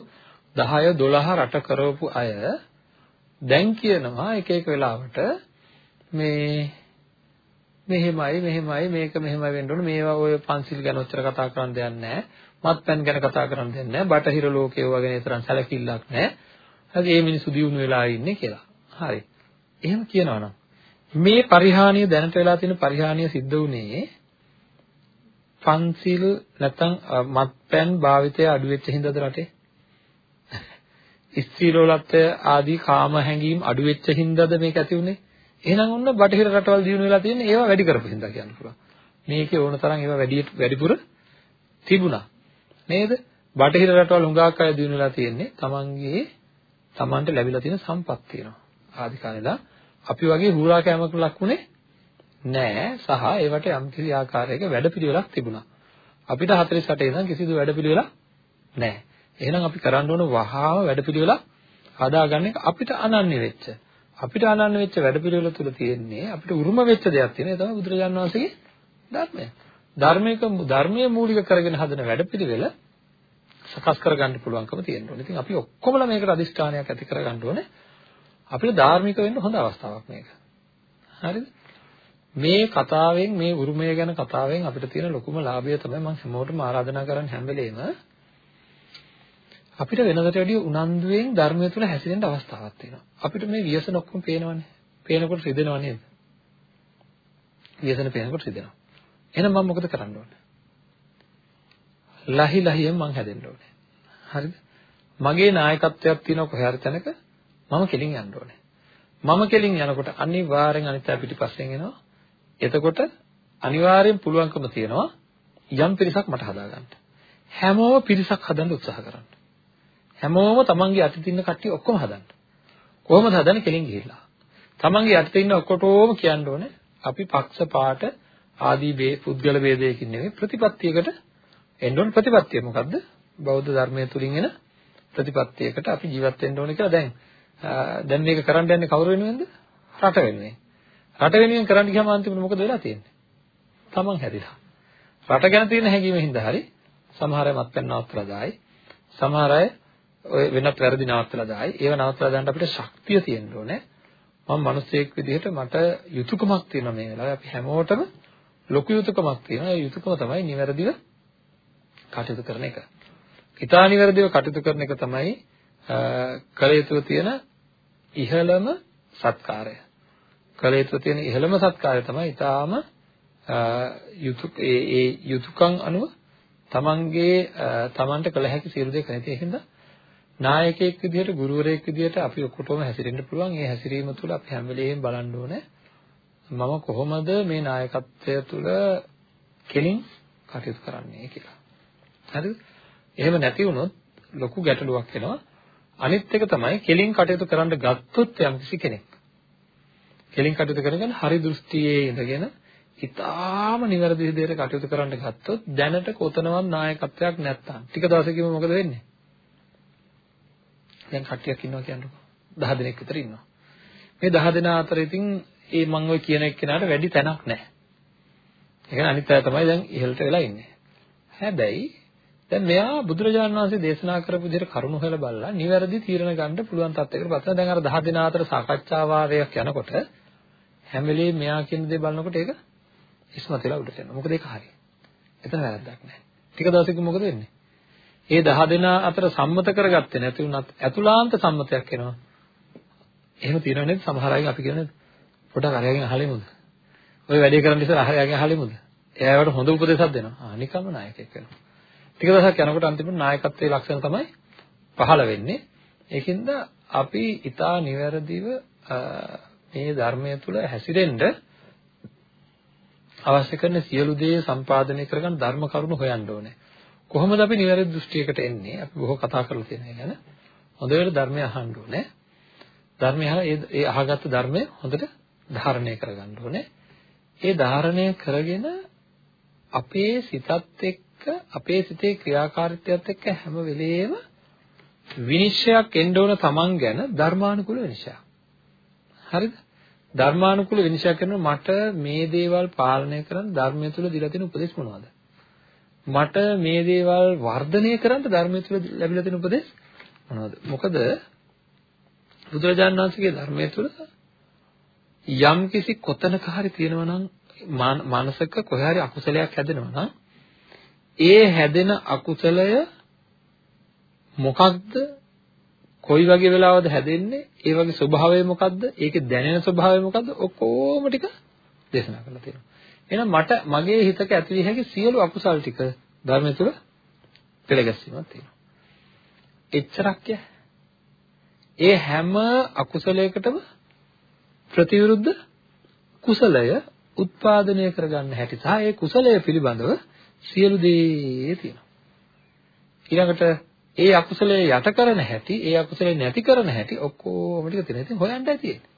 10 12 රට කරවපු අය දැන් කියනවා එක එක වෙලාවට මේ මෙහෙමයි මෙහෙමයි මේක මෙහෙමයි වෙන්න ඕන. මේවා ඔය පන්සිල් ගැන ඔච්චර කතා කරන්න දෙයක් නැහැ මත්පැන් ගැන කතා කරන්න දෙයක් නැහැ බටහිර ලෝකයේ වගේ තරම් සැලකිල්ලක් නැහැ හරි මේ මිනිස්සු දියුණු වෙලා ඉන්නේ කියලා හරි එහෙම කියනවනම් මේ පරිහානිය දැනට වෙලා තියෙන පරිහානිය සිද්ධ වුණේ පන්සිල් නැත්නම් මත්පැන් භාවිතය අඩු වෙච්ච හින්දාද රටේ? ස්ත්‍රීලෝලත්වය ආදී කාම හැඟීම් අඩු වෙච්ච හින්දාද මේක ඇති වුනේ? එහෙනම් ඔන්න බටහිර රටවල් දිනු වෙලා තියෙන්නේ ඒවා වැඩි කරපු හින්දා කියන්න පුළුවන්. මේකේ ඕන තරම් ඒවා වැඩි වැඩිපුර තිබුණා. නේද? බටහිර රටවල් හුඟක් අය දිනුලා තියෙන්නේ තමන්ගේ තමන්ට ලැබිලා තියෙන සම්පත් තියෙනවා. ආදි කාලේලා අපි වගේ හුරා කැමක ලක්ුණේ නෑ සහ ඒවට යම් කිසි ආකාරයක වැඩපිළිවෙලක් තිබුණා. අපිට 48 ඉඳන් කිසිදු වැඩපිළිවෙලක් නෑ. එහෙනම් අපි කරන්න ඕන වහාම වැඩපිළිවෙලක් හදාගන්න එක අපිට අනන්‍ය වෙච්ච. අපිට අනන්‍ය වෙච්ච වැඩපිළිවෙල තුල තියෙන්නේ අපිට උරුම වෙච්ච දෙයක් තියෙන ඒ තමයි බුදුරජාණන් වහන්සේගේ ධර්මය. ධර්මයක ධර්මයේ මූලික කරගෙන හදන වැඩපිළිවෙල සකස් කරගන්න පුළුවන්කම තියෙන්න ඕනේ. ඉතින් අපි ඔක්කොමලා මේකට අදිෂ්ඨානයක් ඇති කරගන්න ඕනේ. අපිට ධාර්මික වෙන්න හොඳ අවස්ථාවක් මේක. හරිද? මේ කතාවෙන් මේ උරුමය ගැන කතාවෙන් අපිට තියෙන ලොකුම ලාභය තමයි මම හැමෝටම ආරාධනා කරන්නේ හැම වෙලේම අපිට වෙනකට වැඩිය උනන්දුවෙන් ධර්මය තුල හැසිරෙන්න අවස්ථාවක් තියෙනවා. අපිට මේ ව්‍යසන ඔක්කොම පේනවනේ. පේනකොට රිදෙනව නේද? ව්‍යසන පේනකොට රිදෙනවා. එහෙනම් මම මොකද කරන්න ඕනේ? ලහි ලහියෙන් මං හැදෙන්න ඕනේ. හරිද? මගේ නායකත්වයක් තියෙන කොහේ හරි තැනක මම කෙලින් යන්න ඕනේ. මම කෙලින් යනකොට අනිවාර්යෙන් අනිත් අය පිටිපස්සෙන් එනවා. එතකොට අනිවාර්යෙන් පුළුවන්කම තියෙනවා යම් පිරිසක් මට හදාගන්න. හැමෝම පිරිසක් හදන්න උත්සාහ කරන්න. හැමෝම තමන්ගේ අතේ ඉන්න කට්ටිය ඔක්කොම හදන්න. කොහොමද හදන්නේ කෙලින් ගිහිල්ලා. තමන්ගේ අතේ ඉන්න ඔක්කොටම කියන්න ඕනේ අපි පක්ෂ පාට ආදී මේ පුද්ගල ભેදයකින් නෙවෙයි ප්‍රතිපත්තියකට එන්න ඕන ප්‍රතිපත්තිය මොකද්ද? බෞද්ධ ධර්මයේ තුලින් එන ප්‍රතිපත්තියකට අපි ජීවත් වෙන්න ඕනේ කියලා දැන් දැන් මේක කරන්න යන්නේ කවුරු වෙනුවෙන්ද? රට වෙනුවෙන්. රට වෙනුවෙන් කරන්න ගියාම අන්තිමට මොකද වෙලා තියෙන්නේ? තමන් හැදිලා. රට ගැන තියෙන හැඟීම හින්දා හරි සමහර අය මත්පැන් නවත්තලා දායි. සමහර අය ඔය වෙනත් වැරදි නවත්තලා දායි. ඒව නවත්තලා දාන්න අපිට ශක්තිය තියෙන්න ඕනේ. මම මිනිසෙක් විදිහට මට යුතුයකමක් තියෙනවා මේ වෙලාවේ. අපි හැමෝටම ලොකු යුතුයකමක් තියෙනවා. ඒ යුතුයකම තමයි නිවැරදිව කටයුතු කරන එක. ඊටා නිවැරදිව කටයුතු කරන එක තමයි කළ යුතු තියෙන ඉහළම සත්කාරය. කළ යුතු තියෙන ඉහළම සත්කාරය තමයි ඊටාම යුතු ඒ ඒ යුතුයකම් අනුව තමන්ගේ තමන්ට කළ හැකි සියලු දේ කරන. ඒකින්ද නායකයෙක් විදිහට ගුරුවරයෙක් විදිහට අපි ඔක්කොටම හැසිරෙන්න පුළුවන්. ඒ හැසිරීම තුළ අපි හැම වෙලෙම බලන්න ඕනේ මම කොහොමද මේ නායකත්වය තුළ කෙලින් කටයුතු කරන්නේ කියලා. හරිද? එහෙම නැති වුණොත් ලොකු ගැටලුවක් එනවා. අනිත් එක තමයි කෙලින් කටයුතු කරන්න ගත්තොත් යම්කිසි කෙනෙක්. කෙලින් කටයුතු කරගෙන හරි දෘෂ්ටියේ ඉඳගෙන ඉතාලම නිවැරදි විදිහට කටයුතු කරන්න ගත්තොත් දැනට කොතනවත් නායකත්වයක් නැත්තම් ටික දවසකින්ම මොකද වෙන්නේ? දැන් කට්ටියක් ඉන්නවා කියන්නකෝ. 10 දෙනෙක් විතර ඉන්නවා. මේ 10 දෙනා අතර ඉතින් ඒ මම ඔය කියන එක්කෙනාට වැඩි තැනක් නැහැ. ඒ කියන්නේ අනිත් අය තමයි දැන් ඉහළට වෙලා ඉන්නේ. හැබැයි දැන් මෙයා බුදුරජාණන් වහන්සේ දේශනා කරපු විදිහට කරුණු හොයලා බලලා නිවැරදි තීරණ ගන්න පුළුවන් තත්යකට පත් වෙනවා. දැන් අර 10 දෙනා අතර සාකච්ඡා වාරයක් යනකොට හැම වෙලේම මෙයා කියන දේ බලනකොට ඒක ඉස්මතු වෙලා උඩට යනවා. මොකද ඒක හරි. එතන වැරද්දක් නැහැ. ටික දවසකින් මොකද වෙන්නේ? ඒ 10 දෙනා අතර සම්මත කරගත්තේ නැති වුණත් අතුලාන්ත සම්මතයක් එනවා. එහෙම තියෙනව නේද? සමහර අය අපි කියන්නේ පොඩක් අරගෙන අහලෙමුද? ඔය වැඩේ කරන්න ඉස්සර අරගෙන අහලෙමුද? එයාට හොඳ උපදේශයක් දෙනවා. ආ නිකම්ම නායකයෙක් වෙනවා. ටික දවසක් යනකොට අන්තිමට නායකත්වයේ ලක්ෂණ තමයි පහළ වෙන්නේ. ඒකින්ද අපි ඊටා නිවැරදිව මේ ධර්මය තුල හැසිරෙන්න අවශ්‍ය කරන සියලු දේ සම්පාදනය කරගන්න ධර්ම කරුණු හොයන්න ඕනේ. කොහොමද අපි නිවැරදි දෘෂ්ටියකට එන්නේ? අපි බොහෝ කතා කරලා තියෙන එක ගැන. හොඳට ධර්මය අහන්න ඕනේ. ධර්මය අහලා ඒ අහගත්තු ධර්මය හොඳට ධාරණය කරගන්න ඕනේ. ඒ ධාරණය කරගෙන අපේ සිතත් එක්ක අපේ සිතේ ක්‍රියාකාරීත්වයත් එක්ක හැම වෙලෙම විනිශ්චයක් එන්න ඕන තමන් ගැන ධර්මානුකූල විනිශ්චයක්. හරිද? ධර්මානුකූල විනිශ්චය කරනවා මට මේ දේවල් පාලනය කරන්න ධර්මය තුල දීලා තියෙන උපදෙස් මොනවද? මට මේ දේවල් වර්ධනය කරන්න ධර්මය තුල ලැබිලා තියෙන උපදෙස් මොනවද? මොකද බුදුරජාණන් වහන්සේගේ ධර්මය තුල යම් කිසි කොතනක හරි තියෙනවා නම් මානසික කොහේ හරි අකුසලයක් හැදෙනවා නම් ඒ හැදෙන අකුසලය මොකක්ද? කොයි වගේ වෙලාවද හැදෙන්නේ? ඒ වගේ ස්වභාවය මොකද්ද ඒකේ දැනෙන ස්වභාවය මොකද්ද ඔක්කොම ටික දේශනා කරලා තියෙනවා. එහෙනම් මට මගේ හිතක ඇති විය හැකි සියලු අකුසල් ටික ධර්මය තුළ පෙළගැස්වීමක් තියෙනවා. එච්චරක් ඒ හැම අකුසලයකටම ප්‍රතිවිරුද්ධ කුසලය උත්පාදනය කරගන්න හැටි සහ ඒ කුසලය පිළිබඳව සියලු දේ තියෙනවා. ඊළඟට ඒ අකුසලයේ යට කරන හැටි, ඒ අකුසලයේ නැති කරන හැටි ඔක්කොම ටික තියෙනවා. ඉතින් හොයන්නයි තියෙන්නේ.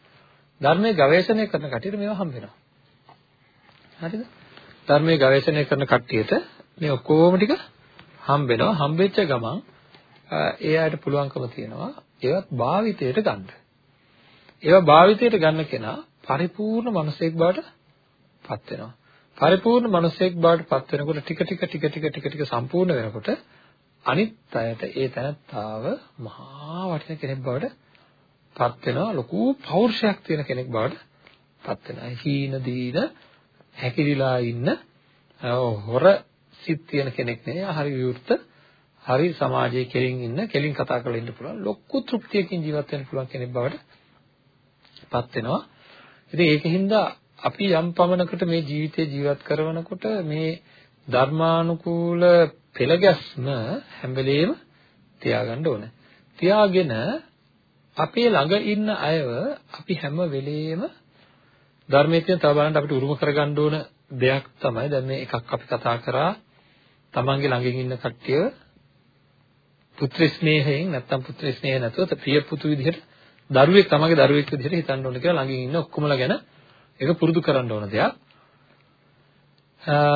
ධර්මයේ ගවේෂණය කරන කටියට මේවා හම්බ වෙනවා. හරිද? ධර්මයේ ගවේෂණය කරන කට්ටියට මේ ඔක්කොම ටික හම්බ වෙනවා. හම්බෙච්ච ගමන් ඒ අයට පුළුවන්කම තියෙනවා ඒවත් භාවිතයට ගන්න. ඒවා භාවිතයට ගන්න කෙනා පරිපූර්ණ මනසෙක් බවට පත් වෙනවා. පරිපූර්ණ මනසෙක් බවට පත් වෙනකොට ටික ටික ටික ටික ටික ටික සම්පූර්ණ වෙනකොට අනිත් අයට ඒ තැනත්තාව මහා වටින කෙනෙක් බවට පත් වෙනවා ලොකු පෞරුෂයක් තියෙන කෙනෙක් බවට පත් වෙනවා. හීන දීන හැකිලිලා ඉන්න හොර සිත් තියෙන කෙනෙක් නෙවෙයි හරි විවෘත හරි සමාජයේ කෙලින් ඉන්න කෙලින් කතා කරලා ඉන්න පුළුවන් ලොකු තෘප්තියකින් ජීවත් වෙන්න පුළුවන් කෙනෙක් බවට පත් වෙනවා. ඉතින් ඒකින්ද අපි යම් පමණකට මේ ජීවිතේ ජීවත් කරනකොට මේ ධර්මානුකූල පෙළගැස්ම හැම වෙලෙම තියාගන්න ඕනේ. තියාගෙන අපේ ළඟ ඉන්න අයව අපි හැම වෙලෙම ධර්මයේ තියෙන තව බලන්න අපිට උරුම කරගන්න ඕන දෙයක් තමයි දැන් මේ එකක් අපි කතා කරා තමන්ගේ ළඟින් ඉන්න කට්ටිය පුත්‍ර ස්නේහයෙන් නැත්තම් පුත්‍ර ස්නේහ නැතුව ප්‍රිය පුතු විදිහට දරුවෙක් තමන්ගේ දරුවෙක් විදිහට හිතන්න ඕන කියලා ළඟින් ඉන්න ඔක්කොමලා ගැන ඒක පුරුදු කරන්න ඕන දෙයක්.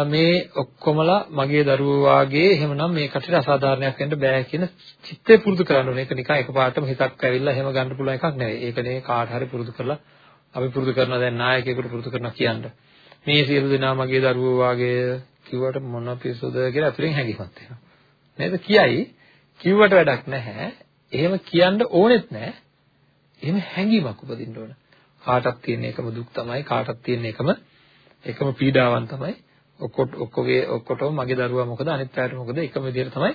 මේ ඔක්කොමලා මගේ දරුවෝ වාගේ එහෙමනම් මේ කටට අසාධාරණයක් වෙන්න බෑ කියන චිත්තය පුරුදු කරන්න ඕනේ. ඒක නිකන් එකපාරටම හිතක් ඇවිල්ලා එහෙම ගන්න පුළුවන් එකක් නෙවෙයි. ඒක නේ කාට හරි පුරුදු කරලා අපි පුරුදු කරනවා දැන් නායකයෙකුට පුරුදු කරනවා කියන්න. මේ සියලු දෙනා මගේ දරුවෝ වාගේ කිව්වට මොන පිසුද කියලා අතුරින් හැඟීමක් තියෙනවා. නේද? කියයි කිව්වට වැඩක් නැහැ. එහෙම කියන්න ඕනෙත් නැහැ. එහෙම හැඟීමක් උපදින්න ඕන. කාටත් තියෙන එකම දුක් තමයි කාටත් තියෙන එකම එකම පීඩාවන් තමයි. ඔක්කොගේ ඔක්කොටම මගේ දරුවා මොකද අනිත් අයට මොකද එකම විදිහට තමයි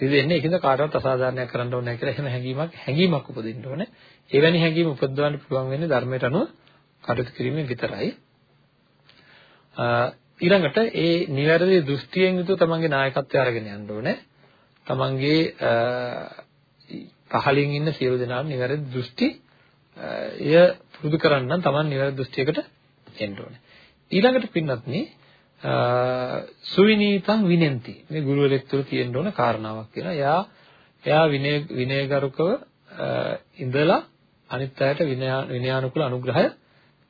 රිදෙන්නේ ඒකද කාටවත් අසාධාරණයක් කරන්න ඕනේ නැහැ කියලා එහෙම හැඟීමක් හැඟීමක් උපදින්න ඕනේ. එවැනි හැඟීම් උපදවන්න පුළුවන් වෙන්නේ ධර්මයට අනුව කටයුතු කිරීමෙන් විතරයි. ඊළඟට ඒ නිවැරදි දෘෂ්ටියෙන් යුතුව තමන්ගේ නායකත්වය අරගෙන යන්න ඕනේ. තමන්ගේ පහලින් ඉන්න සියලු දෙනාම නිවැරදි දෘෂ්ටි එය පුරුදු කරන්න තමන් නිවැරදි දෘෂ්ටියකට එන්න ඕනේ. ඊළඟට පින්නත්නි සුවිනීතං විනෙන්ති. මේ ගුරුවරයෙක් තුළ තියෙන්න ඕන කාරණාවක් කියලා. එයා එයා විනය විනයගරුකව ඉඳලා අනිත් අයට විනයානුකූල අනුග්‍රහය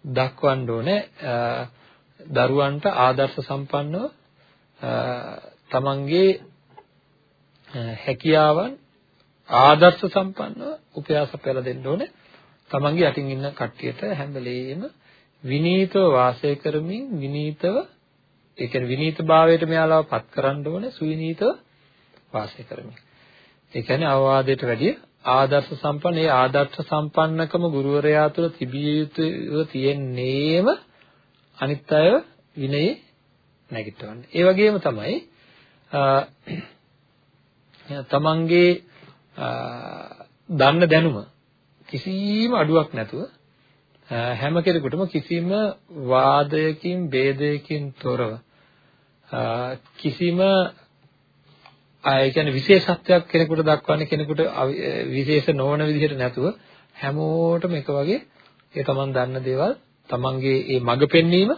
දක්වන්න ඕනේ. දරුවන්ට ආදර්ශ සම්පන්නව තමන්ගේ හැකියාවන් ආදර්ශ සම්පන්නව උපයාස පෙළ දෙන්න ඕනේ. තමන්ගේ යටින් ඉන්න කට්ටියට හැම වෙලෙම විනීතව වාසය කරමින් විනීතව ඒ කියන්නේ විනීතභාවයට මෙයාලව පත් කරන්න ඕනේ සුවිනීතව වාසය කරමින්. ඒ කියන්නේ අවවාදයට වැඩිය ආදර්ශ සම්පන්න ඒ ආදර්ශ සම්පන්නකම ගුරුවරයා තුළ තිබිය යුතුව තියෙන්නේම අනිත් අය විනයේ නැගිටවන්නේ. ඒ වගේම තමයි තමන්ගේ දන්න දැනුම කිසිම අඩුවක් නැතුව හැම කෙනෙකුටම කිසිම වාදයකින් ભેදයකින් තොරව කිසිම අය කියන්නේ විශේෂත්වයක් කෙනෙකුට දක්වන්න කෙනෙකුට විශේෂ නොවන විදිහට නැතුව හැමෝටම එක වගේ ඒ තමන් දන්න දේවල් තමන්ගේ ඒ මඟ පෙන්වීම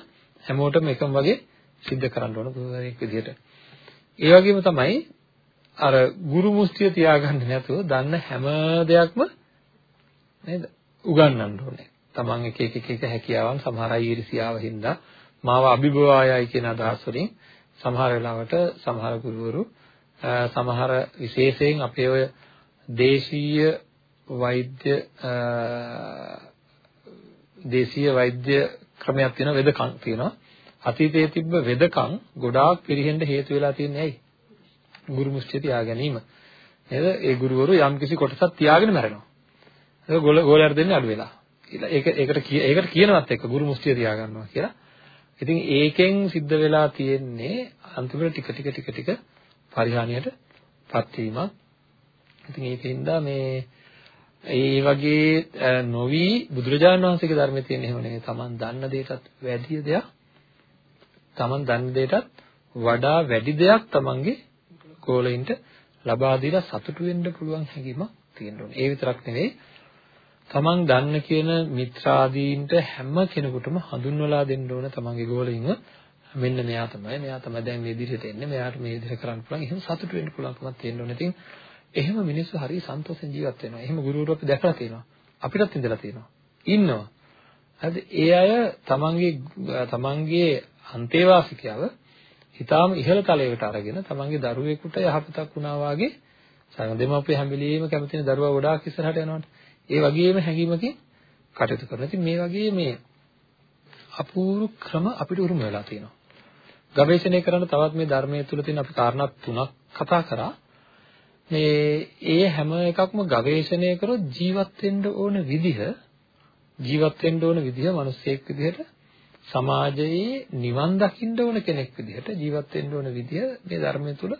හැමෝටම එකම වගේ සිද්ධ කරන්න ඕන ගුරුවරයෙක් විදිහට. ඒ වගේම තමයි අර ගුරු මුස්තිය තියාගන්න නැතුව දන්න හැම දෙයක්ම නේද? උගන්වන්න ඕනේ. තමන් එක එක එක එක හැකියාවන් සමහර අය ඊර්ෂියාව හින්දා මාව අභිභවායයි කියන අදහස් වලින් සමහර වෙලාවට සමහර ගුරුවරු සමහර විශේෂයෙන් අපේ ඔය දේශීය වෛද්‍ය දේශීය වෛද්‍ය ක්‍රමයක් තියෙනවා වෙදකම් තියෙනවා. අතීතයේ තිබ්බ වෙදකම් ගොඩාක් පිරිහෙන්න හේතු වෙලා තියෙන්නේ ඇයි? ගුරු මුස්තිය තියා ගැනීම. නේද? ඒ ගුරුවරු යම් කිසි කොටසක් තියාගෙන මැරෙනවා. ඒක ගෝල ගෝලයට දෙන්නේ අඩු වෙලා. ඒක ඒකට ඒකට කියනවත් එක්ක ගුරු මුස්තිය තියා ගන්නවා කියලා. ඉතින් ඒකෙන් සිද්ධ වෙලා තියෙන්නේ අන්තිමට ටික ටික ටික ටික පරිහානියටපත් වීමක්. ඉතින් ඒකින්ද මේ ඒ වගේ නොවි බුදුරජාණන් වහන්සේගේ ධර්මයේ තියෙන එහෙම නෙවෙයි. Taman දන්න දෙයටත් වැඩි දෙයක් Taman දන්න දෙයටත් වඩා වැඩි දෙයක් Tamanගේ ගෝලයින්ට ලබා දීලා සතුටු වෙන්න පුළුවන් හැඟීමක් තියෙන්න ඕනේ. ඒ විතරක් නෙවෙයි තමන් දන්න කියන මිත්‍රාදීන්ට හැම කෙනෙකුටම හඳුන්වලා දෙන්න ඕන තමන්ගේ ගෝලින්ව මෙන්න මෙයා තමයි මෙයා තමයි දැන් මේ විදිහට එන්නේ මෙයාට මේ විදිහට කරන්න පුළුවන් එහෙම සතුටු වෙන්න පුළුවන්කමක් තියෙන්න ඕනේ. ඉතින් එහෙම මිනිස්සු හරිය සන්තෝෂෙන් ජීවත් වෙනවා. එහෙම ගුරුවරු අපි දැකලා තියෙනවා. අපිටත් ඉඳලා තියෙනවා. ඉන්නවා. හරිද? ඒ අය තමන්ගේ තමන්ගේ අන්තේවාසිකයව හිතාම ඉහළ තලයකට අරගෙන තමන්ගේ දරුවෙකුට යහපතක් වුණා වාගේ සාමාන්‍ය දෙමාපිය හැම වෙලෙම කැමතිනේ දරුවා ගොඩාක් ඉස්සරහට යනවාට. ඒ වගේම හැඟීමකින් කටයුතු කරනවා. ඉතින් මේ වගේ මේ අපූර්ව ක්‍රම අපිට උරුම වෙලා තියෙනවා. ගවේෂණය කරන තවත් මේ ධර්මයේ තුල තියෙන අපි කාරණා තුනක් කතා කරා. මේ ඒ හැම එකක්ම ගවේෂණය කරොත් ජීවත් වෙන්න ඕන විදිහ ජීවත් වෙන්න ඕන විදිහ මිනිස්සෙක් විදිහට සමාජයේ නිවන් දකින්න ඕන කෙනෙක් විදිහට ජීවත් වෙන්න ඕන විදිහ මේ ධර්මයේ තුල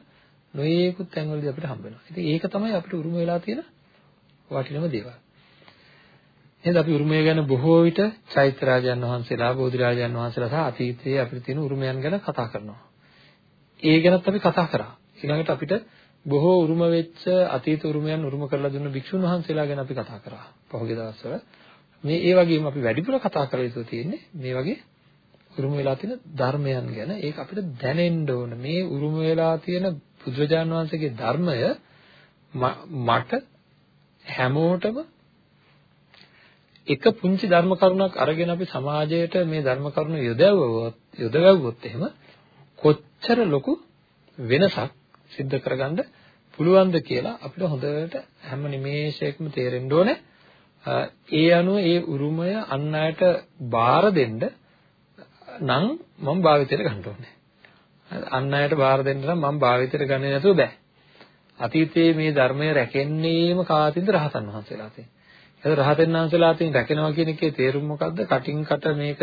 නොයේකුත් තැන්වලදී අපිට හම්බ වෙනවා. ඉතින් ඒක තමයි අපිට උරුම වෙලා තියෙන වටිනම දේවල්. එහෙනම් අපි උරුමය ගැන බොහෝ විට චෛත්‍ය රාජයන් වහන්සේලා, බෝධි රාජයන් වහන්සේලා සහ අතීතයේ අපිට තියෙන උරුමයන් ගැන කතා කරනවා. ඒ ගැනත් අපි කතා කරා. ඊළඟට අපිට බොහෝ උරුම වෙච්ච අතීත උරුමයන් උරුම කරලා දුන්න භික්ෂුන් වහන්සේලා ගැන අපි කතා කරා. පහුගිය දවස්වල මේ ඒ වගේම අපි වැඩිපුර කතා කරලා යුතු තියෙන්නේ මේ වගේ උරුම වෙලා තියෙන ධර්මයන් ගැන. ඒක අපිට දැනෙන්න ඕන. මේ උරුම වෙලා තියෙන බුදුරජාන් වහන්සේගේ ධර්මය මට හැමෝටම එක පුංචි ධර්ම කරුණක් අරගෙන අපි සමාජයට මේ ධර්ම කරුණ යොදවුවොත් යොදවුවොත් එහෙම කොච්චර ලොකු වෙනසක් සිද්ධ කරගන්න පුළුවන්ද කියලා අපිට හොඳට හැම නිමේෂයකම තේරෙන්න ඕනේ. ඒ අනුව ඒ උරුමය අන් අයට බාර දෙන්න නම් මම භාවිතයට ගන්න ඕනේ. අන් අයට බාර දෙන්න නම් මම භාවිතයට ගන්නේ නැතුව බෑ. අතීතයේ මේ ධර්මය රැකෙන්නේම කාතින්ද රහතන් වහන්සේලාතේ. ඒක රහතන් වහන්සේලාතෙන් රැකෙනවා කියන එකේ තේරුම මොකද්ද? කටින් කට මේක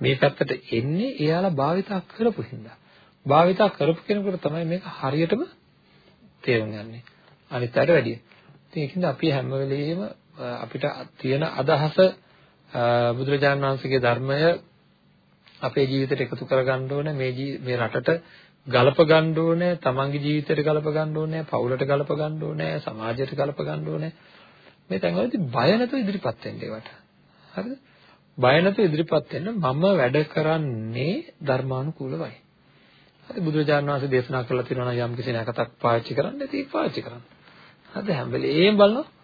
මේ පැත්තට එන්නේ එයාලා භාවිතා කරපු හින්දා. භාවිතා කරපු කෙනෙකුට තමයි මේක හරියටම තේරුම් ගන්නේ. අනිත් අයට වැඩිය. ඉතින් ඒකින්ද අපි හැම වෙලෙම අපිට තියෙන අදහස බුදුරජාණන් වහන්සේගේ ධර්මය අපේ ජීවිතයට එකතු කරගන්න ඕනේ. මේ මේ රටට ගලප ගන්න ඕනේ. තමන්ගේ ජීවිතයට ගලප ගන්න ඕනේ. පවුලට ගලප ගන්න ඕනේ. සමාජයට ගලප ගන්න ඕනේ. මේ තැන්වලදී බය නැතුව ඉදිරිපත් වෙන්න ඒවට. හරිද? බය නැතුව ඉදිරිපත් වෙන්න මම වැඩ කරන්නේ ධර්මානුකූලවයි. හරි බුදුරජාණන් වහන්සේ දේශනා කළා තියෙනවා නම් යම් කිසි නැකතක් පාවිච්චි කරන්න. ඒක පාවිච්චි කරන්න. හරිද? හැම වෙලේම බලනවා.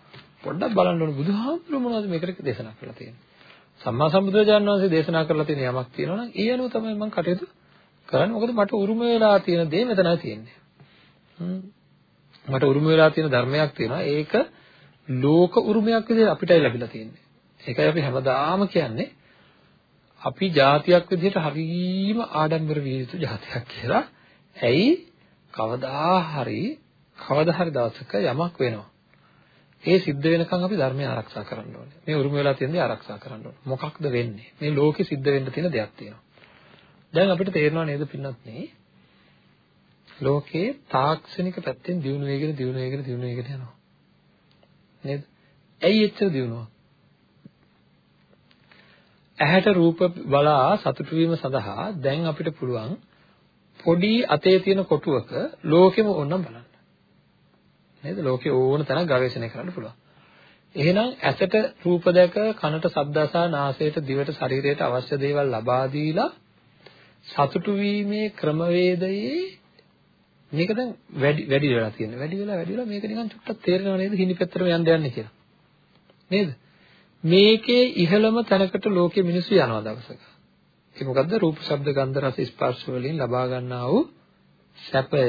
පොඩ්ඩක් බලන්න ඕනේ බුදුහාමුදුරුවෝ මොනවද මේකට දේශනා කරලා තියෙන්නේ සම්මා සම්බුදුරජාණන් වහන්සේ දේශනා කරලා තියෙන යමක් තියෙනවා නම් ඒ අනුව තමයි මම කටයුතු කරන්නේ. මොකද මට උරුම වෙලා තියෙන දේ මෙතනයි තියෙන්නේ. මට උරුම වෙලා තියෙන ධර්මයක් තියෙනවා. ඒක ලෝක උරුමයක් විදිහට අපිටයි ලැබිලා තියෙන්නේ. ඒකයි අපි හැමදාම කියන්නේ අපි જાතියක් විදිහට හරීම ආඩම්බර විය යුතු જાතියක් කියලා. ඇයි? කවදා හරි කවදා හරි දවසක යමක් වෙනවා. ඒ සිද්ධ වෙනකන් අපි ධර්මය ආරක්ෂා කරන්න ඕනේ. මේ උරුම වෙලා තියෙන දේ ආරක්ෂා කරන්න ඕනේ. මොකක්ද වෙන්නේ? මේ ලෝකෙ සිද්ධ වෙන්න තියෙන දෙයක් තියෙනවා. දැන් අපිට තේරෙනව නේද පින්නත් නේ? ලෝකේ තාක්ෂණික පැත්තෙන් දියුණු වෙගෙන දියුණු වෙගෙන දියුණු වෙගෙන යනවා. නේද? ඇයි එච්චර දියුණුවක්? ඇහැට රූප බලා සතුටු වීම සඳහා දැන් අපිට පුළුවන් පොඩි අතේ තියෙන කොටුවක ලෝකෙම ඕනනම් බලන්න. නේද? ලෝකේ ඕන තරම් ගවේෂණය කරන්න පුළුවන්. එහෙනම් ඇසට රූප දැක, කනට ශබ්ද අසා, නාසයට, දිවට, ශරීරයට අවශ්‍ය දේවල් ලබා දීලා සතුටු වීමේ ක්‍රමවේදයේ මේක දැන් වැඩි වැඩි වෙලා තියෙනවා. වැඩි වෙලා වැඩි වෙලා මේක නිකන් චුට්ටක් තේරෙනව නේද? හිණි පැත්තටම යන්න යන්නේ කියලා. නේද? මේකේ ඉහළම තැනකට ලෝකයේ මිනිස්සු යනවා දවසක. ඒ මොකද්ද? රූප, ශබ්ද, ගන්ධ, රස, ස්පර්ශ වලින් ලබා ගන්නා වූ සැපය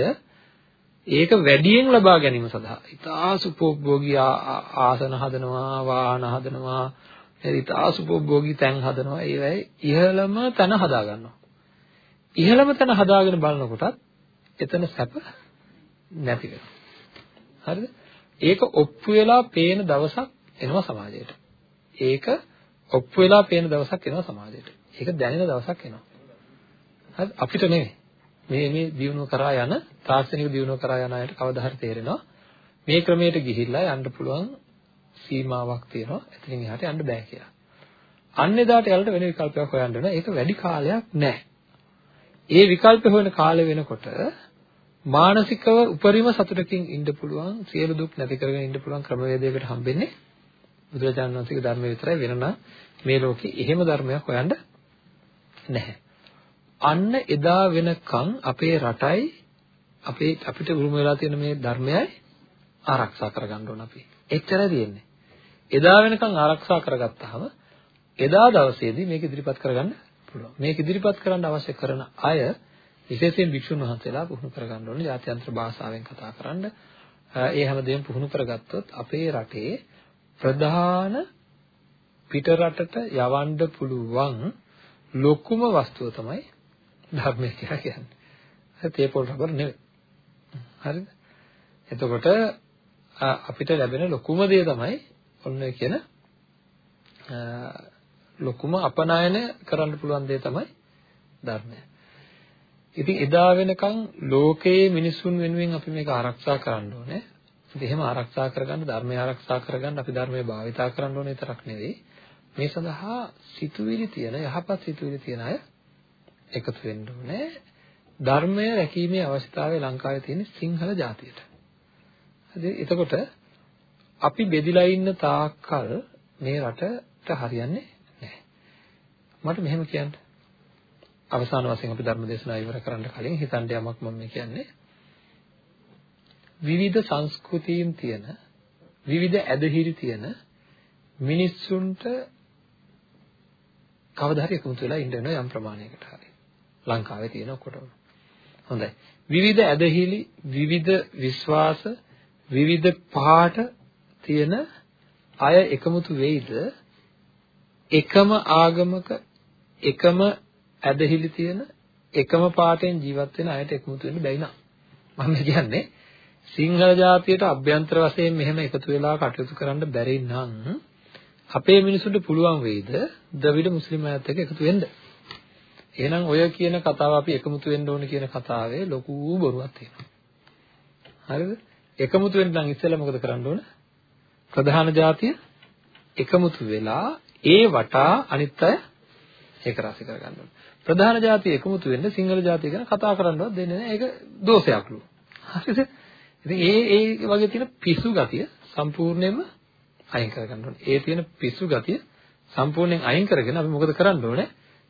ඒක වැඩියෙන් ලබා ගැනීම සඳහා. ඉතා සුපෝභෝගී ආසන හදනවා වාහන හදනවා ඉතා සුපෝභෝගී තැන් හදනවා. ඒවයි ඉහළම තැන හදා ගන්නවා. ඉහළම තැන හදාගෙන බලනකොටත් එතන සැප නැති වෙනවා. හරිද? ඒක ඔප්පු වෙලා පේන දවසක් එනවා සමාජයට. ඒක ඔප්පු වෙලා පේන දවසක් එනවා සමාජයට. ඒක දැනෙන දවසක් එනවා. හරි? අපිට නෙමෙයි. මේ මේ දියුණුව කරා යන තාක්ෂණික දියුණුව කරා යන අයට කවදා හරි තේරෙනවා මේ ක්‍රමයට ගිහිල්ලා යන්න පුළුවන් සීමාවක් තියෙනවා එතනින් එහාට යන්න බෑ කියලා. අන්න එදාට යාළුවට වෙන විකල්පයක් හොයන්න වෙනවා. ඒක වැඩි කාලයක් නැහැ. ඒ විකල්ප හොයන කාලය වෙනකොට මානසිකව උපරිම සතුටකින් ඉන්න පුළුවන් සියලු දුක් නැති කරගෙන ඉන්න පුළුවන් ක්‍රමවේදයකට හම්බෙන්නේ බුදුරජාණන් වහන්සේගේ ධර්මය විතරයි වෙනනම් මේ ලෝකේ එහෙම ධර්මයක් හොයන්න නැහැ. අන්න එදා වෙනකන් අපේ රටයි අපේ අපිට උරුම වෙලා තියෙන මේ ධර්මයයි ආරක්ෂා කරගන්න ඕන අපි. එච්චරයි තියෙන්නේ. එදා වෙනකන් ආරක්ෂා කරගත්තාම එදා දවසේදී මේක ඉදිරිපත් කරගන්න පුළුවන්. මේක ඉදිරිපත් කරන්න අවශ්‍ය කරන අය විශේෂයෙන් භික්ෂුන් වහන්සේලා පුහුණු කරගන්න ඕනේ. ජාත්‍යන්තර භාෂාවෙන් කතා කරන්න. ඒ හැමදේම පුහුණු කරගත්තොත් අපේ රටේ ප්‍රධාන පිට රටට යවන්න පුළුවන් ලොකුම වස්තුව තමයි ධර්මය කියලා කියන්නේ. හරි තේපොල් රබර් නෙවෙයි. හරිද? එතකොට අපිට ලැබෙන ලොකුම දේ තමයි ඔන්න කියන ලොකුම අපනයන කරන්න පුළුවන් දේ තමයි ධර්මය. ඉතින් එදා වෙනකන් ලෝකයේ මිනිසුන් වෙනුවෙන් අපි මේක ආරක්ෂා කරන්න ඕනේ. ඉතින් එහෙම ආරක්ෂා කරගන්න ධර්මය ආරක්ෂා කරගන්න අපි ධර්මය භාවිතා කරන්න ඕනේ විතරක් නෙවෙයි. මේ සඳහා සිතුවිලි තියෙන යහපත් සිතුවිලි තියෙන අය එකතු වෙන්න ඕනේ. ධර්මය රැකීමේ අවශ්‍යතාවය ලංකාවේ තියෙන සිංහල ජාතියට. හරි එතකොට අපි බෙදිලා ඉන්න තාක්කල් මේ රටට හරියන්නේ නැහැ. මට මෙහෙම කියන්න. අවසාන වශයෙන් අපි ධර්ම දේශනාව ඉවර කරන්න කලින් හිතන්න යමක් මම කියන්නේ. විවිධ සංස්කෘතීන් තියෙන විවිධ ඇදහිලි තියෙන මිනිස්සුන්ට කවදා හරි එකමුතු වෙලා ඉන්න වෙනවා යම් ප්‍රමාණයකට හරි. ලංකාවේ තියෙන ඔක්කොටම. හොඳයි. විවිධ ඇදහිලි, විවිධ විශ්වාස, විවිධ පාට තියෙන අය එකමුතු වෙයිද එකම ආගමක එකම ඇදහිලි තියෙන එකම පාටෙන් ජීවත් වෙන අයට එකමුතු වෙන්න බැයි නා. මම කියන්නේ සිංහල ජාතියට අභ්‍යන්තර වශයෙන් මෙහෙම එකතු වෙලා කටයුතු කරන්න බැරි නම් අපේ මිනිසුන්ට පුළුවන් වෙයිද ද්‍රවිඩ මුස්ලිම් අයත් එක්ක එකතු වෙන්න? එහෙනම් ඔය කියන කතාව අපි එකමුතු වෙන්න ඕන කියන කතාවේ ලොකු බොරුවක් තියෙනවා. හරිද? එකමුතු වෙන්න නම් ඉස්සෙල්ලා මොකද කරන්න ඕන? ප්‍රධාන ජාතිය එකමුතු වෙලා ඒ වටා අනිත් අය ඒක රාශි කරගන්න ඕන. ප්‍රධාන ජාතිය එකමුතු වෙන්න සිංහල ජාතිය ගැන කතා කරන්නවත් දෙන්නේ නැහැ. ඒක දෝෂයක්ලු. හරිද? ඉතින් ඒ ඒ වගේ තියෙන පිස්සු ගතිය සම්පූර්ණයෙන්ම අයින් කරගන්න ඕනේ. ඒ තියෙන පිස්සු ගතිය සම්පූර්ණයෙන් අයින් කරගෙන අපි මොකද කරන්න ඕනේ?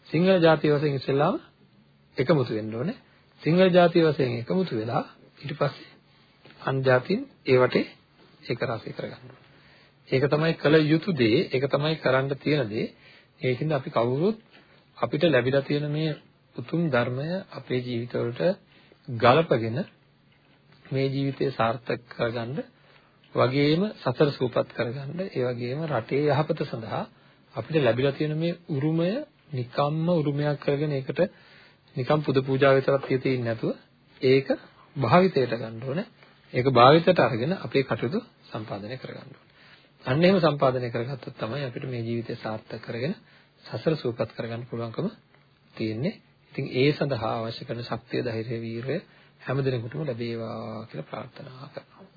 සිංහල ජාතිය වශයෙන් ඉස්සෙල්ලාම එකමුතු වෙන්න ඕනේ. සිංහල ජාතිය වශයෙන් එකමුතු වෙලා ඊට පස්සේ අන් ජාතීන් ඒ වටේ ඒක රාශී කරගන්න ඕනේ. ඒක තමයි කළ යුතු දේ, ඒක තමයි කරන්න තියෙන දේ. ඒකින්ද අපි කවුරුත් අපිට ලැබිලා තියෙන මේ උතුම් ධර්මය අපේ ජීවිතවලට ගලපගෙන මේ ජීවිතය සාර්ථක කරගන්න වගේම සතර සූපත් කරගන්න ඒ වගේම රටේ යහපත සඳහා අපිට ලැබිලා තියෙන මේ උරුමය නිකම්ම උරුමයක් කරගෙන ඒකට නිකම් පුද පූජා විතරක් තියෙන්නේ නැතුව ඒක භාවිතයට ගන්න ඕනේ. ඒක භාවිතයට අරගෙන අපේ කටයුතු සම්පාදනය කරගන්න ඕනේ. අන්න එහෙම සම්පාදනය කරගත්තොත් තමයි අපිට මේ ජීවිතය සාර්ථක කරගෙන සසර සූපත් කරගන්න පුළුවන්කම තියෙන්නේ. ඉතින් ඒ සඳහා අවශ්‍ය කරන ශක්තිය, ධෛර්යය, වීරය හැම දිනෙකටම ලැබේවා කියලා ප්‍රාර්ථනා කරනවා.